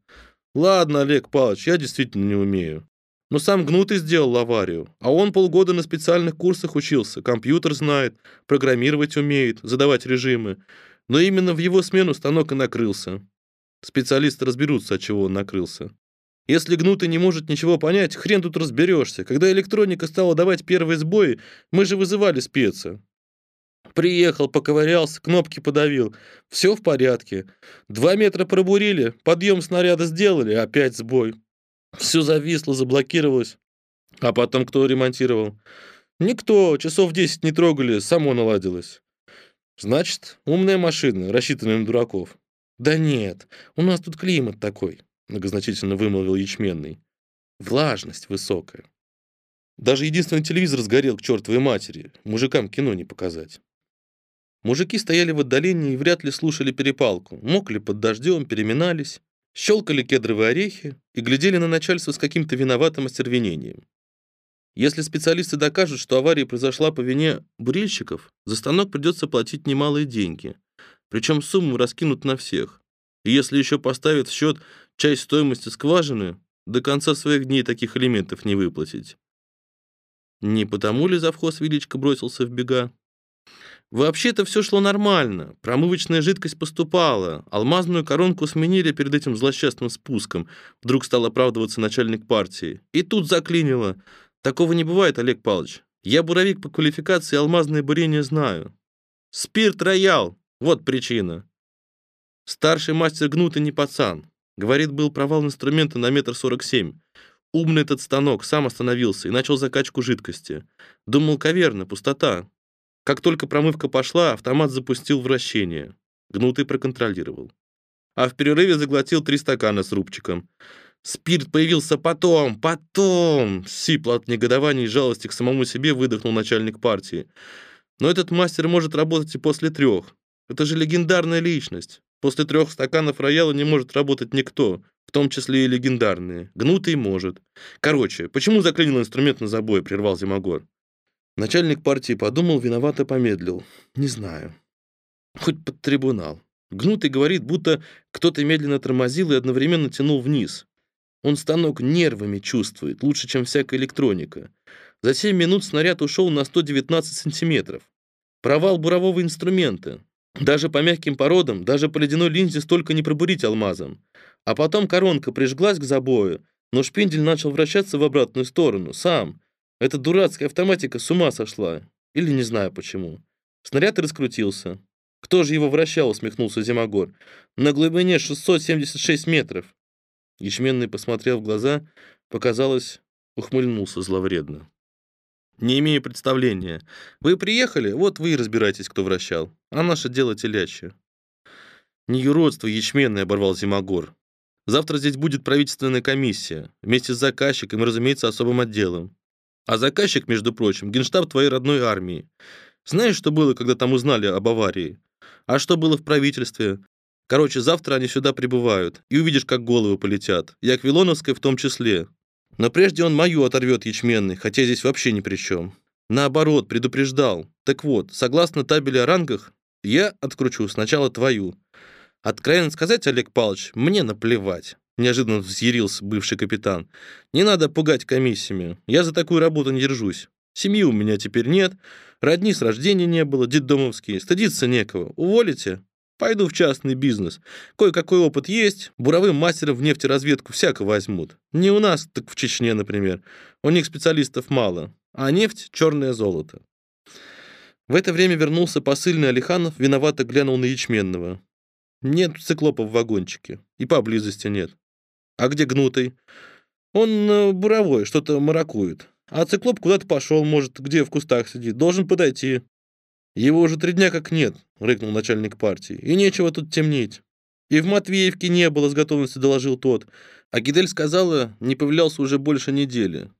Ладно, Олег Павлович, я действительно не умею. Но сам Гнутый сделал аварию, а он полгода на специальных курсах учился, компьютер знает, программировать умеет, задавать режимы. Но именно в его смену станок и накрылся. Специалисты разберутся, от чего он накрылся. Если Гнутый не может ничего понять, хрен тут разберешься. Когда электроника стала давать первые сбои, мы же вызывали спеца. Приехал, поковырялся, кнопки подавил. Все в порядке. Два метра пробурили, подъем снаряда сделали, опять сбой. Все зависло, заблокировалось. А потом кто ремонтировал? Никто, часов 10 не трогали, само наладилось. Значит, умная машина, рассчитанная на дураков. Да нет, у нас тут климат такой, многозначительно вымолвил ячменный. Влажность высокая. Даже единственный телевизор сгорел к чертовой матери. Мужикам кино не показать. Мужики стояли в отдалении и вряд ли слушали перепалку. Мокли под дождем, переминались щелкали кедровые орехи и глядели на начальство с каким-то виноватым остервенением. Если специалисты докажут, что авария произошла по вине бурильщиков, за станок придется платить немалые деньги, причем сумму раскинут на всех. И если еще поставят в счет часть стоимости скважины, до конца своих дней таких элементов не выплатить. Не потому ли завхоз Величко бросился в бега? Вообще-то все шло нормально. Промывочная жидкость поступала. Алмазную коронку сменили перед этим злосчастным спуском. Вдруг стал оправдываться начальник партии. И тут заклинило. Такого не бывает, Олег Павлович. Я буровик по квалификации алмазное бурение знаю. Спирт-роял. Вот причина. Старший мастер гнутый не пацан. Говорит, был провал инструмента на метр сорок семь. Умный этот станок сам остановился и начал закачку жидкости. Думал, каверна, пустота. Как только промывка пошла, автомат запустил вращение. Гнутый проконтролировал. А в перерыве заглотил три стакана с рубчиком. Спирт появился потом, потом. Сипло от негодования и жалости к самому себе выдохнул начальник партии. Но этот мастер может работать и после трех. Это же легендарная личность. После трех стаканов рояла не может работать никто, в том числе и легендарные. Гнутый может. Короче, почему заклинил инструмент на забой, прервал Зимогор. Начальник партии подумал, виновато помедлил. Не знаю. Хоть под трибунал. Гнутый говорит, будто кто-то медленно тормозил и одновременно тянул вниз. Он станок нервами чувствует, лучше, чем всякая электроника. За 7 минут снаряд ушел на 119 сантиметров. Провал бурового инструмента. Даже по мягким породам, даже по ледяной линзе столько не пробурить алмазом. А потом коронка прижглась к забою, но шпиндель начал вращаться в обратную сторону, сам, эта дурацкая автоматика с ума сошла. Или не знаю почему. Снаряд раскрутился. Кто же его вращал, усмехнулся Зимогор. На глубине 676 метров. Ячменный посмотрел в глаза, показалось, ухмыльнулся зловредно. Не имею представления. Вы приехали, вот вы и разбирайтесь, кто вращал. А наше дело телячье. Не юродство ячменное, оборвал Зимогор. Завтра здесь будет правительственная комиссия, вместе с заказчиком и, разумеется, особым отделом. А заказчик, между прочим, генштаб твоей родной армии. Знаешь, что было, когда там узнали об аварии? А что было в правительстве? Короче, завтра они сюда прибывают, и увидишь, как головы полетят. И Аквилоновской в том числе. Но прежде он мою оторвет ячменный, хотя здесь вообще ни при чем. Наоборот, предупреждал. Так вот, согласно табели о рангах, я откручу сначала твою. Откровенно сказать, Олег Павлович, мне наплевать. Неожиданно взъярился бывший капитан. «Не надо пугать комиссиями. Я за такую работу не держусь. Семьи у меня теперь нет, родни с рождения не было, детдомовские, стыдиться некого. Уволите? Пойду в частный бизнес. Кое-какой опыт есть, буровым мастером в нефтеразведку всяко возьмут. Не у нас, так в Чечне, например. У них специалистов мало, а нефть — черное золото. В это время вернулся посыльный Алиханов, виновато глянул на Ячменного. Нет циклопа в вагончике, и поблизости нет. А где гнутый? Он э, буровой, что-то маракует. А циклоп куда-то пошел, может, где в кустах сидит. Должен подойти. Его уже три дня как нет, рыкнул начальник партии. И нечего тут темнить. И в Матвеевке не было, с готовностью доложил тот. А Гидель сказала, не появлялся уже больше недели.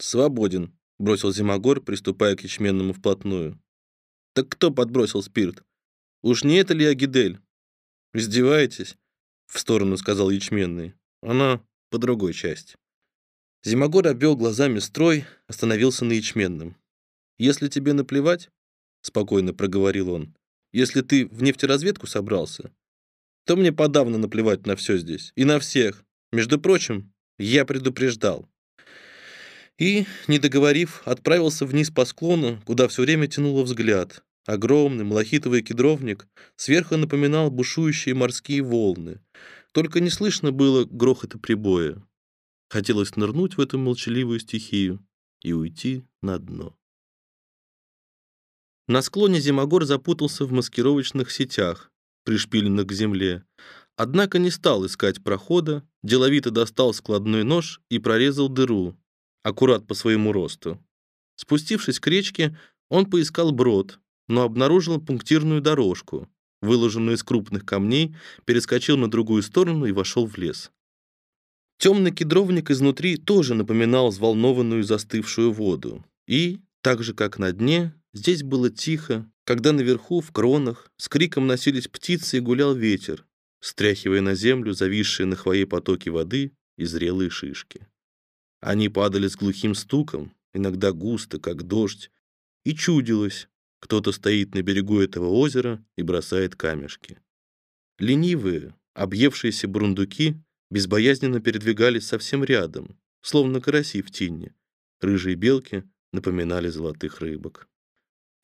Свободен, бросил Зимогор, приступая к ячменному вплотную. Так кто подбросил спирт? Уж не это ли Агидель? Издеваетесь? В сторону сказал ячменный. Она по другой части. Зимогор обвел глазами строй, остановился на ячменном. «Если тебе наплевать, — спокойно проговорил он, — если ты в нефтеразведку собрался, то мне подавно наплевать на все здесь. И на всех. Между прочим, я предупреждал». И, не договорив, отправился вниз по склону, куда все время тянуло взгляд. Огромный малахитовый кедровник сверху напоминал бушующие морские волны. Только не слышно было грохота прибоя. Хотелось нырнуть в эту молчаливую стихию и уйти на дно. На склоне Зимогор запутался в маскировочных сетях, пришпиленных к земле, однако не стал искать прохода, деловито достал складной нож и прорезал дыру, аккурат по своему росту. Спустившись к речке, он поискал брод, но обнаружил пунктирную дорожку, выложенную из крупных камней, перескочил на другую сторону и вошел в лес. Темный кедровник изнутри тоже напоминал взволнованную застывшую воду. И, так же как на дне, здесь было тихо, когда наверху, в кронах, с криком носились птицы и гулял ветер, стряхивая на землю зависшие на хвое потоки воды и зрелые шишки. Они падали с глухим стуком, иногда густо, как дождь, и чудилось, кто-то стоит на берегу этого озера и бросает камешки. Ленивые, объевшиеся бурундуки безбоязненно передвигались совсем рядом, словно караси в тине. Рыжие белки напоминали золотых рыбок.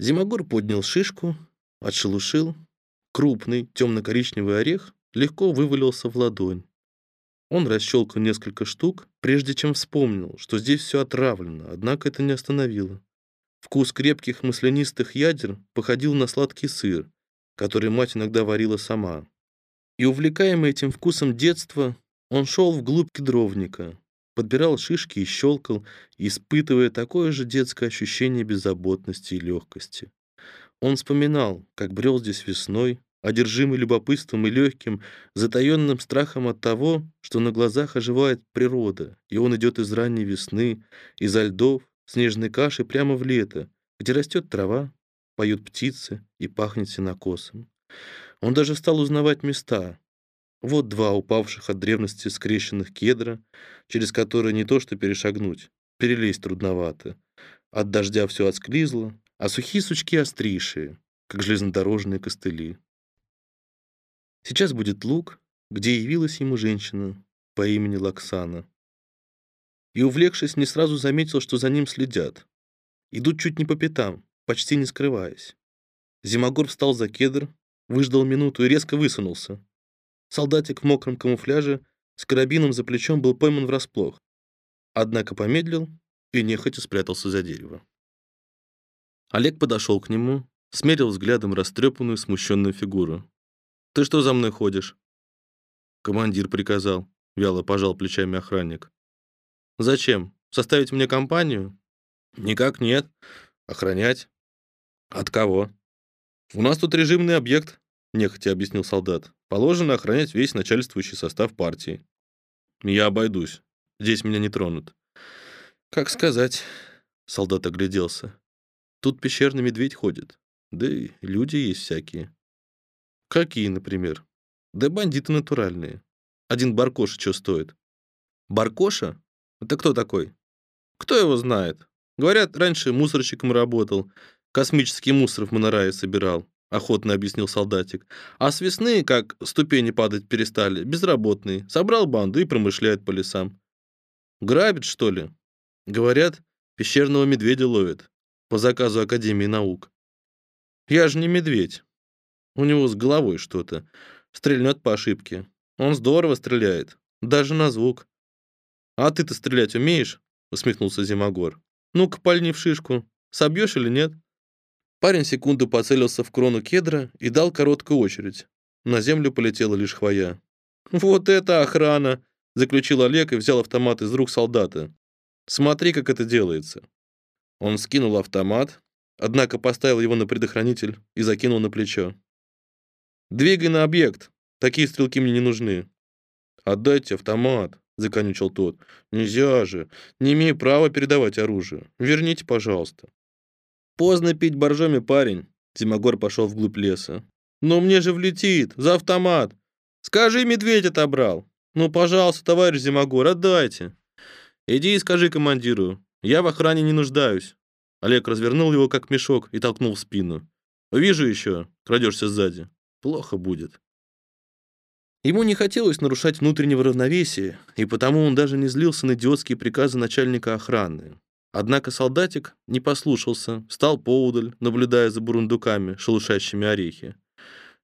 Зимогор поднял шишку, отшелушил. Крупный темно-коричневый орех легко вывалился в ладонь. Он расщелкал несколько штук, прежде чем вспомнил, что здесь все отравлено, однако это не остановило. Вкус крепких маслянистых ядер походил на сладкий сыр, который мать иногда варила сама. И увлекаемый этим вкусом детства, он шел вглубь кедровника, подбирал шишки и щелкал, испытывая такое же детское ощущение беззаботности и легкости. Он вспоминал, как брел здесь весной, одержимый любопытством и легким, затаенным страхом от того, что на глазах оживает природа, и он идет из ранней весны, изо льдов, снежной каши прямо в лето, где растет трава, поют птицы и пахнет сенокосом. Он даже стал узнавать места, вот два упавших от древности скрещенных кедра, через которые не то что перешагнуть, перелезть трудновато. От дождя все отсклизло, а сухие сучки острейшие, как железнодорожные костыли. Сейчас будет луг, где явилась ему женщина по имени Лаксана. И, увлекшись, не сразу заметил, что за ним следят. Идут чуть не по пятам, почти не скрываясь. Зимогор встал за кедр, выждал минуту и резко высунулся. Солдатик в мокром камуфляже с карабином за плечом был пойман врасплох. Однако помедлил и нехотя спрятался за дерево. Олег подошел к нему, смерил взглядом растрепанную, смущенную фигуру. «Ты что за мной ходишь?» «Командир приказал», — вяло пожал плечами охранник. «Зачем? Составить мне компанию?» «Никак нет. Охранять». «От кого?» «У нас тут режимный объект», — нехотя объяснил солдат. Положено охранять весь начальствующий состав партии. Я обойдусь. Здесь меня не тронут. Как сказать? Солдат огляделся. Тут пещерный медведь ходит. Да и люди есть всякие. Какие, например? Да бандиты натуральные. Один Баркоша что стоит? Баркоша? Это кто такой? Кто его знает? Говорят, раньше мусорщиком работал. Космический мусор в Монорае собирал охотно объяснил солдатик. А с весны, как ступени падать перестали, безработный, собрал банду и промышляет по лесам. Грабит, что ли? Говорят, Пещерного медведя ловят по заказу Академии наук. Я же не медведь. У него с головой что-то. Стрельнет по ошибке. Он здорово стреляет, даже на звук. А ты-то стрелять умеешь? Усмехнулся Зимогор. Ну-ка, пальни в шишку. Собьешь или нет? Парень секунду поцелился в крону кедра и дал короткую очередь. На землю полетела лишь хвоя. «Вот это охрана!» — заключил Олег и взял автомат из рук солдата. «Смотри, как это делается». Он скинул автомат, однако поставил его на предохранитель и закинул на плечо. «Двигай на объект. Такие стрелки мне не нужны». «Отдайте автомат», — законючил тот. «Нельзя же. Не имею права передавать оружие. Верните, пожалуйста». «Поздно пить боржоми, парень», — Зимогор пошел вглубь леса. «Но мне же влетит! За автомат! Скажи, медведь отобрал! Ну, пожалуйста, товарищ Зимогор, отдайте!» «Иди и скажи командиру, я в охране не нуждаюсь». Олег развернул его, как мешок, и толкнул в спину. «Вижу еще, крадешься сзади. Плохо будет». Ему не хотелось нарушать внутреннего равновесия, и потому он даже не злился на идиотские приказы начальника охраны. Однако солдатик не послушался, встал поудаль, наблюдая за бурундуками, шелушащими орехи.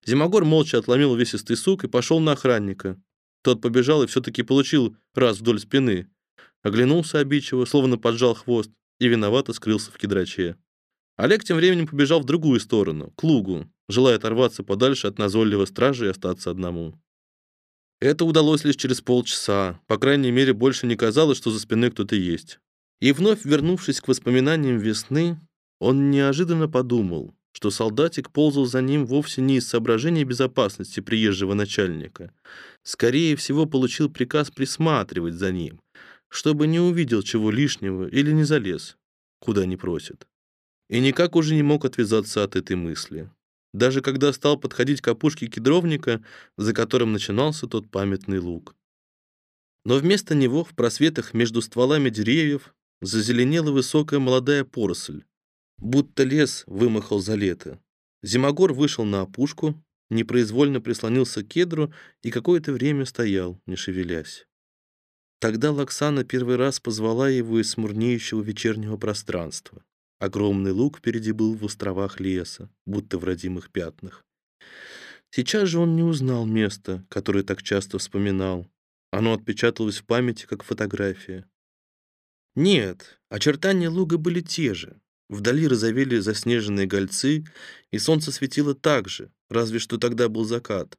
Зимогор молча отломил весистый сук и пошел на охранника. Тот побежал и все-таки получил раз вдоль спины. Оглянулся обидчиво, словно поджал хвост, и виновато скрылся в кедраче. Олег тем временем побежал в другую сторону, к лугу, желая оторваться подальше от назойливого стража и остаться одному. Это удалось лишь через полчаса. По крайней мере, больше не казалось, что за спиной кто-то есть. И вновь вернувшись к воспоминаниям весны, он неожиданно подумал, что солдатик ползал за ним вовсе не из соображений безопасности приезжего начальника. Скорее всего, получил приказ присматривать за ним, чтобы не увидел чего лишнего или не залез, куда не просят. И никак уже не мог отвязаться от этой мысли даже когда стал подходить к опушке кедровника, за которым начинался тот памятный луг. Но вместо него в просветах между стволами деревьев зазеленела высокая молодая поросль, будто лес вымахал за лето. Зимогор вышел на опушку, непроизвольно прислонился к кедру и какое-то время стоял, не шевелясь. Тогда Лаксана первый раз позвала его из смурнеющего вечернего пространства. Огромный луг впереди был в островах леса, будто в родимых пятнах. Сейчас же он не узнал место, которое так часто вспоминал. Оно отпечаталось в памяти, как фотография. Нет, очертания луга были те же. Вдали разовели заснеженные гольцы, и солнце светило так же, разве что тогда был закат.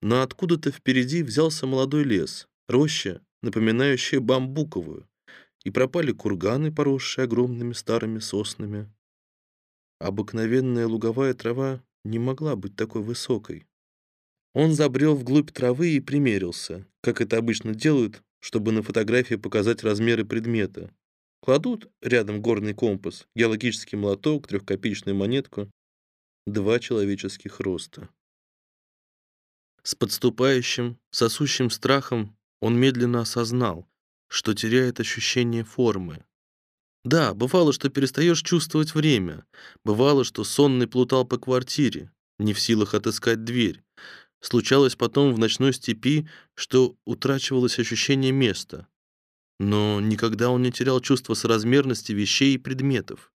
Но откуда-то впереди взялся молодой лес, роща, напоминающая бамбуковую, и пропали курганы, поросшие огромными старыми соснами. Обыкновенная луговая трава не могла быть такой высокой. Он забрел вглубь травы и примерился, как это обычно делают, чтобы на фотографии показать размеры предмета. Кладут рядом горный компас, геологический молоток, трехкопеечную монетку, два человеческих роста. С подступающим, сосущим страхом он медленно осознал, что теряет ощущение формы. Да, бывало, что перестаешь чувствовать время. Бывало, что сонный плутал по квартире, не в силах отыскать дверь. Случалось потом в ночной степи, что утрачивалось ощущение места. Но никогда он не терял чувство соразмерности вещей и предметов.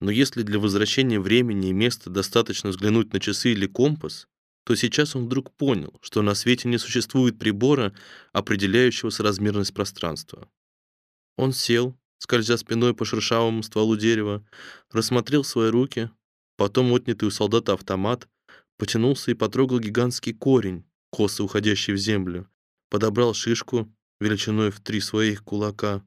Но если для возвращения времени и места достаточно взглянуть на часы или компас, то сейчас он вдруг понял, что на свете не существует прибора, определяющего соразмерность пространства. Он сел, скользя спиной по шершавому стволу дерева, рассмотрел свои руки, потом отнятый у солдата автомат, потянулся и потрогал гигантский корень, косо уходящий в землю, подобрал шишку величиной в три своих кулака.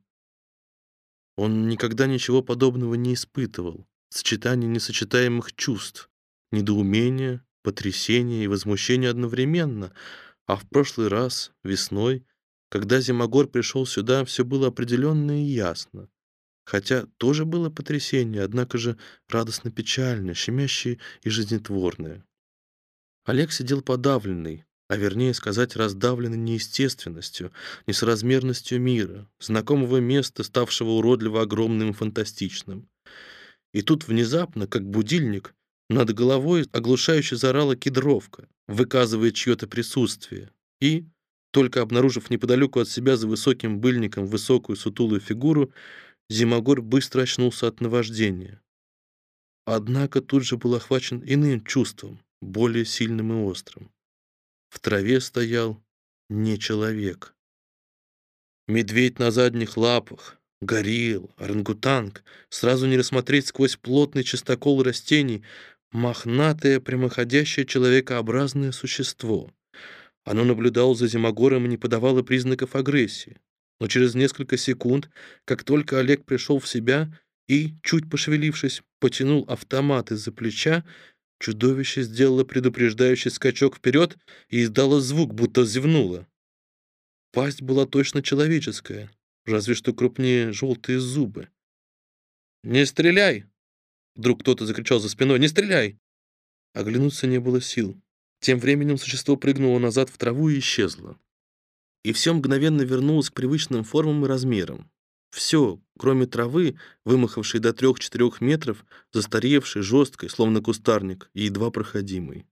Он никогда ничего подобного не испытывал, сочетание несочетаемых чувств, недоумения, потрясение и возмущение одновременно, а в прошлый раз, весной, когда Зимогор пришел сюда, все было определенно и ясно. Хотя тоже было потрясение, однако же радостно-печальное, щемящее и жизнетворное. Олег сидел подавленный, а вернее сказать, раздавленный неестественностью, несоразмерностью мира, знакомого места, ставшего уродливо огромным и фантастичным. И тут внезапно, как будильник, над головой оглушающе заорала кедровка, выказывая чье-то присутствие. И, только обнаружив неподалеку от себя за высоким быльником высокую сутулую фигуру, Зимогор быстро очнулся от наваждения. Однако тут же был охвачен иным чувством, более сильным и острым. В траве стоял не человек. Медведь на задних лапах, горилл, орангутанг, сразу не рассмотреть сквозь плотный чистокол растений, мохнатое, прямоходящее человекообразное существо. Оно наблюдало за Зимогором и не подавало признаков агрессии. Но через несколько секунд, как только Олег пришел в себя и, чуть пошевелившись, потянул автомат из-за плеча, чудовище сделало предупреждающий скачок вперед и издало звук, будто зевнуло. Пасть была точно человеческая, разве что крупнее желтые зубы. «Не стреляй!» Вдруг кто-то закричал за спиной «Не стреляй!» Оглянуться не было сил. Тем временем существо прыгнуло назад в траву и исчезло. И все мгновенно вернулось к привычным формам и размерам. Все, кроме травы, вымахавшей до трех-четырех метров, застаревшей, жесткой, словно кустарник, и едва проходимой.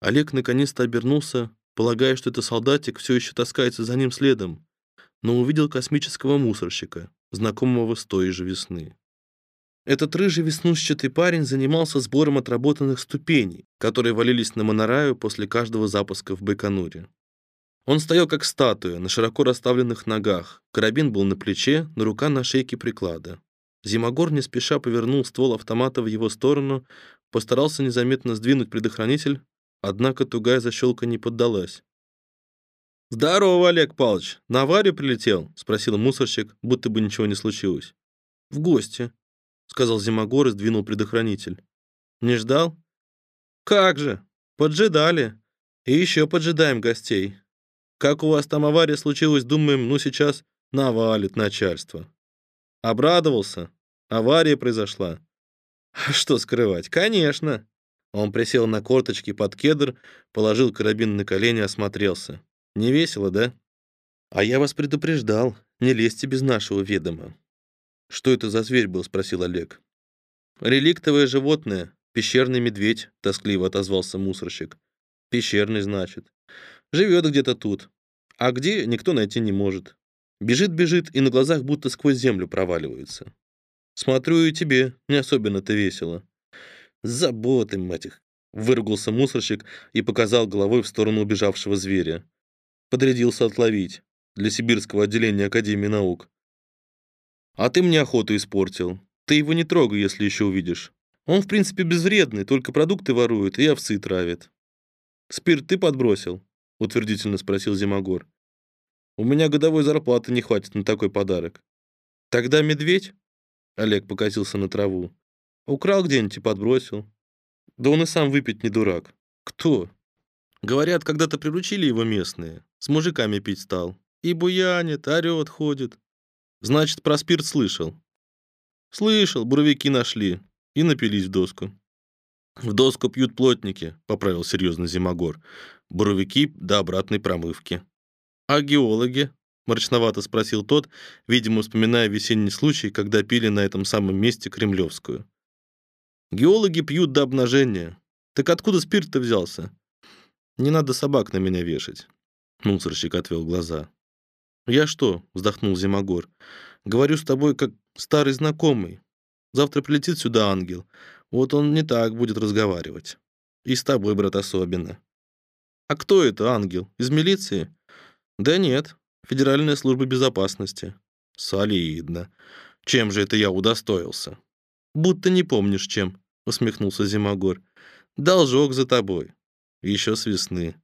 Олег наконец-то обернулся, полагая, что это солдатик все еще таскается за ним следом, но увидел космического мусорщика, знакомого с той же весны. Этот рыжий веснушчатый парень занимался сбором отработанных ступеней, которые валились на монораю после каждого запуска в Байконуре. Он стоял как статуя, на широко расставленных ногах. Карабин был на плече, на рука на шейке приклада. Зимогор не спеша повернул ствол автомата в его сторону, постарался незаметно сдвинуть предохранитель, однако тугая защелка не поддалась. «Здорово, Олег Павлович! На аварию прилетел?» — спросил мусорщик, будто бы ничего не случилось. «В гости», — сказал Зимогор и сдвинул предохранитель. «Не ждал?» «Как же! Поджидали. И еще поджидаем гостей. Как у вас там авария случилась, думаем, ну сейчас навалит начальство». Обрадовался. Авария произошла. А что скрывать? Конечно. Он присел на корточки под кедр, положил карабин на колени, осмотрелся. Не весело, да? А я вас предупреждал, не лезьте без нашего ведома. «Что это за зверь был?» — спросил Олег. «Реликтовое животное, пещерный медведь», — тоскливо отозвался мусорщик. «Пещерный, значит. Живет где-то тут. А где, никто найти не может. Бежит-бежит и на глазах будто сквозь землю проваливается. Смотрю, и тебе не особенно-то весело». «Заботы, мать их!» — выругался мусорщик и показал головой в сторону убежавшего зверя. Подрядился отловить для сибирского отделения Академии наук. А ты мне охоту испортил. Ты его не трогай, если еще увидишь. Он, в принципе, безвредный, только продукты ворует и овцы травит. Спирт ты подбросил? Утвердительно спросил Зимогор. У меня годовой зарплаты не хватит на такой подарок. Тогда медведь? Олег покатился на траву. Украл где-нибудь и подбросил. Да он и сам выпить не дурак. Кто? Говорят, когда-то приручили его местные. С мужиками пить стал. И буянит, орёт, ходит. Значит, про спирт слышал. Слышал, буровики нашли и напились в доску. В доску пьют плотники, поправил серьезно Зимогор. Буровики до обратной промывки. А геологи? Мрачновато спросил тот, видимо, вспоминая весенний случай, когда пили на этом самом месте Кремлевскую. Геологи пьют до обнажения. Так откуда спирт-то взялся? Не надо собак на меня вешать. Мусорщик отвел глаза. «Я что?» — вздохнул Зимогор. «Говорю с тобой как старый знакомый. Завтра прилетит сюда ангел. Вот он не так будет разговаривать. И с тобой, брат, особенно». «А кто это ангел? Из милиции?» «Да нет, Федеральная служба безопасности». «Солидно. Чем же это я удостоился?» «Будто не помнишь, чем», — усмехнулся Зимогор. «Должок за тобой. Еще с весны».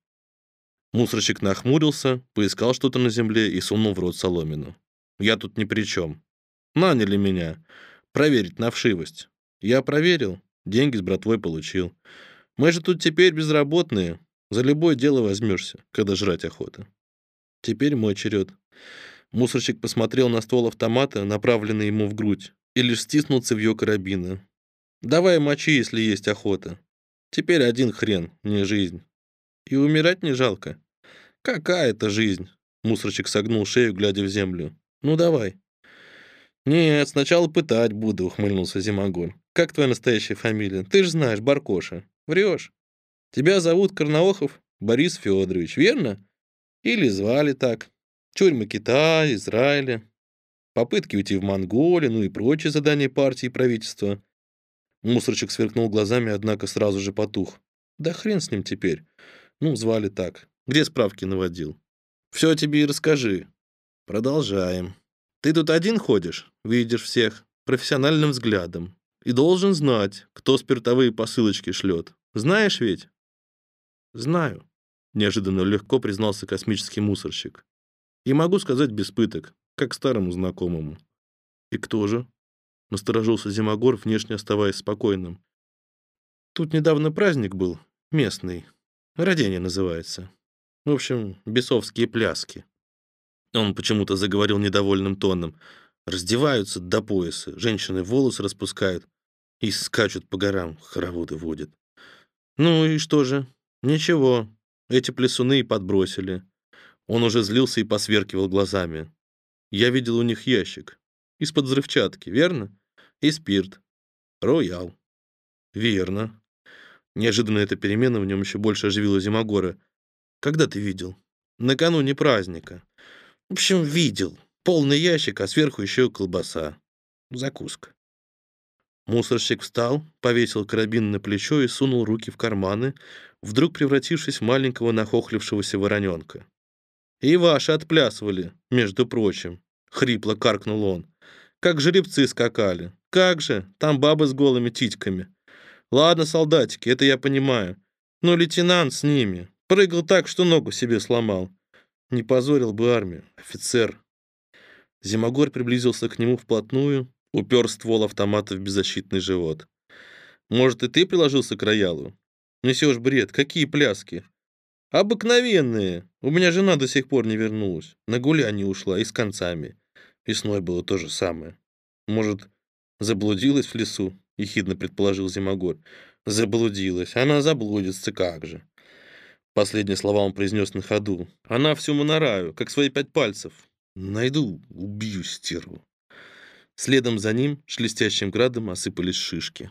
Мусорщик нахмурился, поискал что-то на земле и сунул в рот соломину. «Я тут ни при чем. Наняли меня. Проверить на вшивость. Я проверил, деньги с братвой получил. Мы же тут теперь безработные. За любое дело возьмешься, когда жрать охота. Теперь мой черед». Мусорщик посмотрел на ствол автомата, направленный ему в грудь, и лишь стиснул цевьё карабина. «Давай мочи, если есть охота. Теперь один хрен, не жизнь. И умирать не жалко. Какая это жизнь? Мусорщик согнул шею, глядя в землю. Ну давай. Нет, сначала пытать буду, ухмыльнулся Зимогон. Как твоя настоящая фамилия? Ты же знаешь, Баркоша. Врешь. Тебя зовут Карнаохов Борис Федорович, верно? Или звали так. Тюрьмы Китая, Израиля. Попытки уйти в Монголию, ну и прочие задания партии и правительства. Мусорчик сверкнул глазами, однако сразу же потух. Да хрен с ним теперь. Ну, звали так. Где справки наводил? Все тебе и расскажи. Продолжаем. Ты тут один ходишь, видишь всех, профессиональным взглядом. И должен знать, кто спиртовые посылочки шлет. Знаешь ведь? Знаю. Неожиданно легко признался космический мусорщик. И могу сказать без пыток, как старому знакомому. И кто же? Насторожился Зимогор, внешне оставаясь спокойным. Тут недавно праздник был, местный. Родение называется. В общем, бесовские пляски. Он почему-то заговорил недовольным тоном. Раздеваются до пояса, женщины волосы распускают и скачут по горам, хороводы водят. Ну и что же? Ничего, эти плясуны и подбросили. Он уже злился и посверкивал глазами. Я видел у них ящик. Из-под взрывчатки, верно? И спирт. Роял. Верно. Неожиданно эта перемена в нем еще больше оживила Зимогора. Когда ты видел? Накануне праздника. В общем, видел. Полный ящик, а сверху еще колбаса. Закуска. Мусорщик встал, повесил карабин на плечо и сунул руки в карманы, вдруг превратившись в маленького нахохлившегося вороненка. «И ваши отплясывали, между прочим», — хрипло каркнул он. «Как жеребцы скакали. Как же, там бабы с голыми титьками. Ладно, солдатики, это я понимаю. Но лейтенант с ними прыгал так, что ногу себе сломал. Не позорил бы армию, офицер». Зимогор приблизился к нему вплотную, упер ствол автомата в беззащитный живот. «Может, и ты приложился к роялу? Несешь бред, какие пляски?» «Обыкновенные. У меня жена до сих пор не вернулась. На гуляние ушла и с концами. Весной было то же самое. Может, заблудилась в лесу?» — ехидно предположил Зимогор. «Заблудилась. Она заблудится, как же». Последние слова он произнес на ходу. «Она всю монораю, как свои пять пальцев. Найду, убью стерву». Следом за ним шелестящим градом осыпались шишки.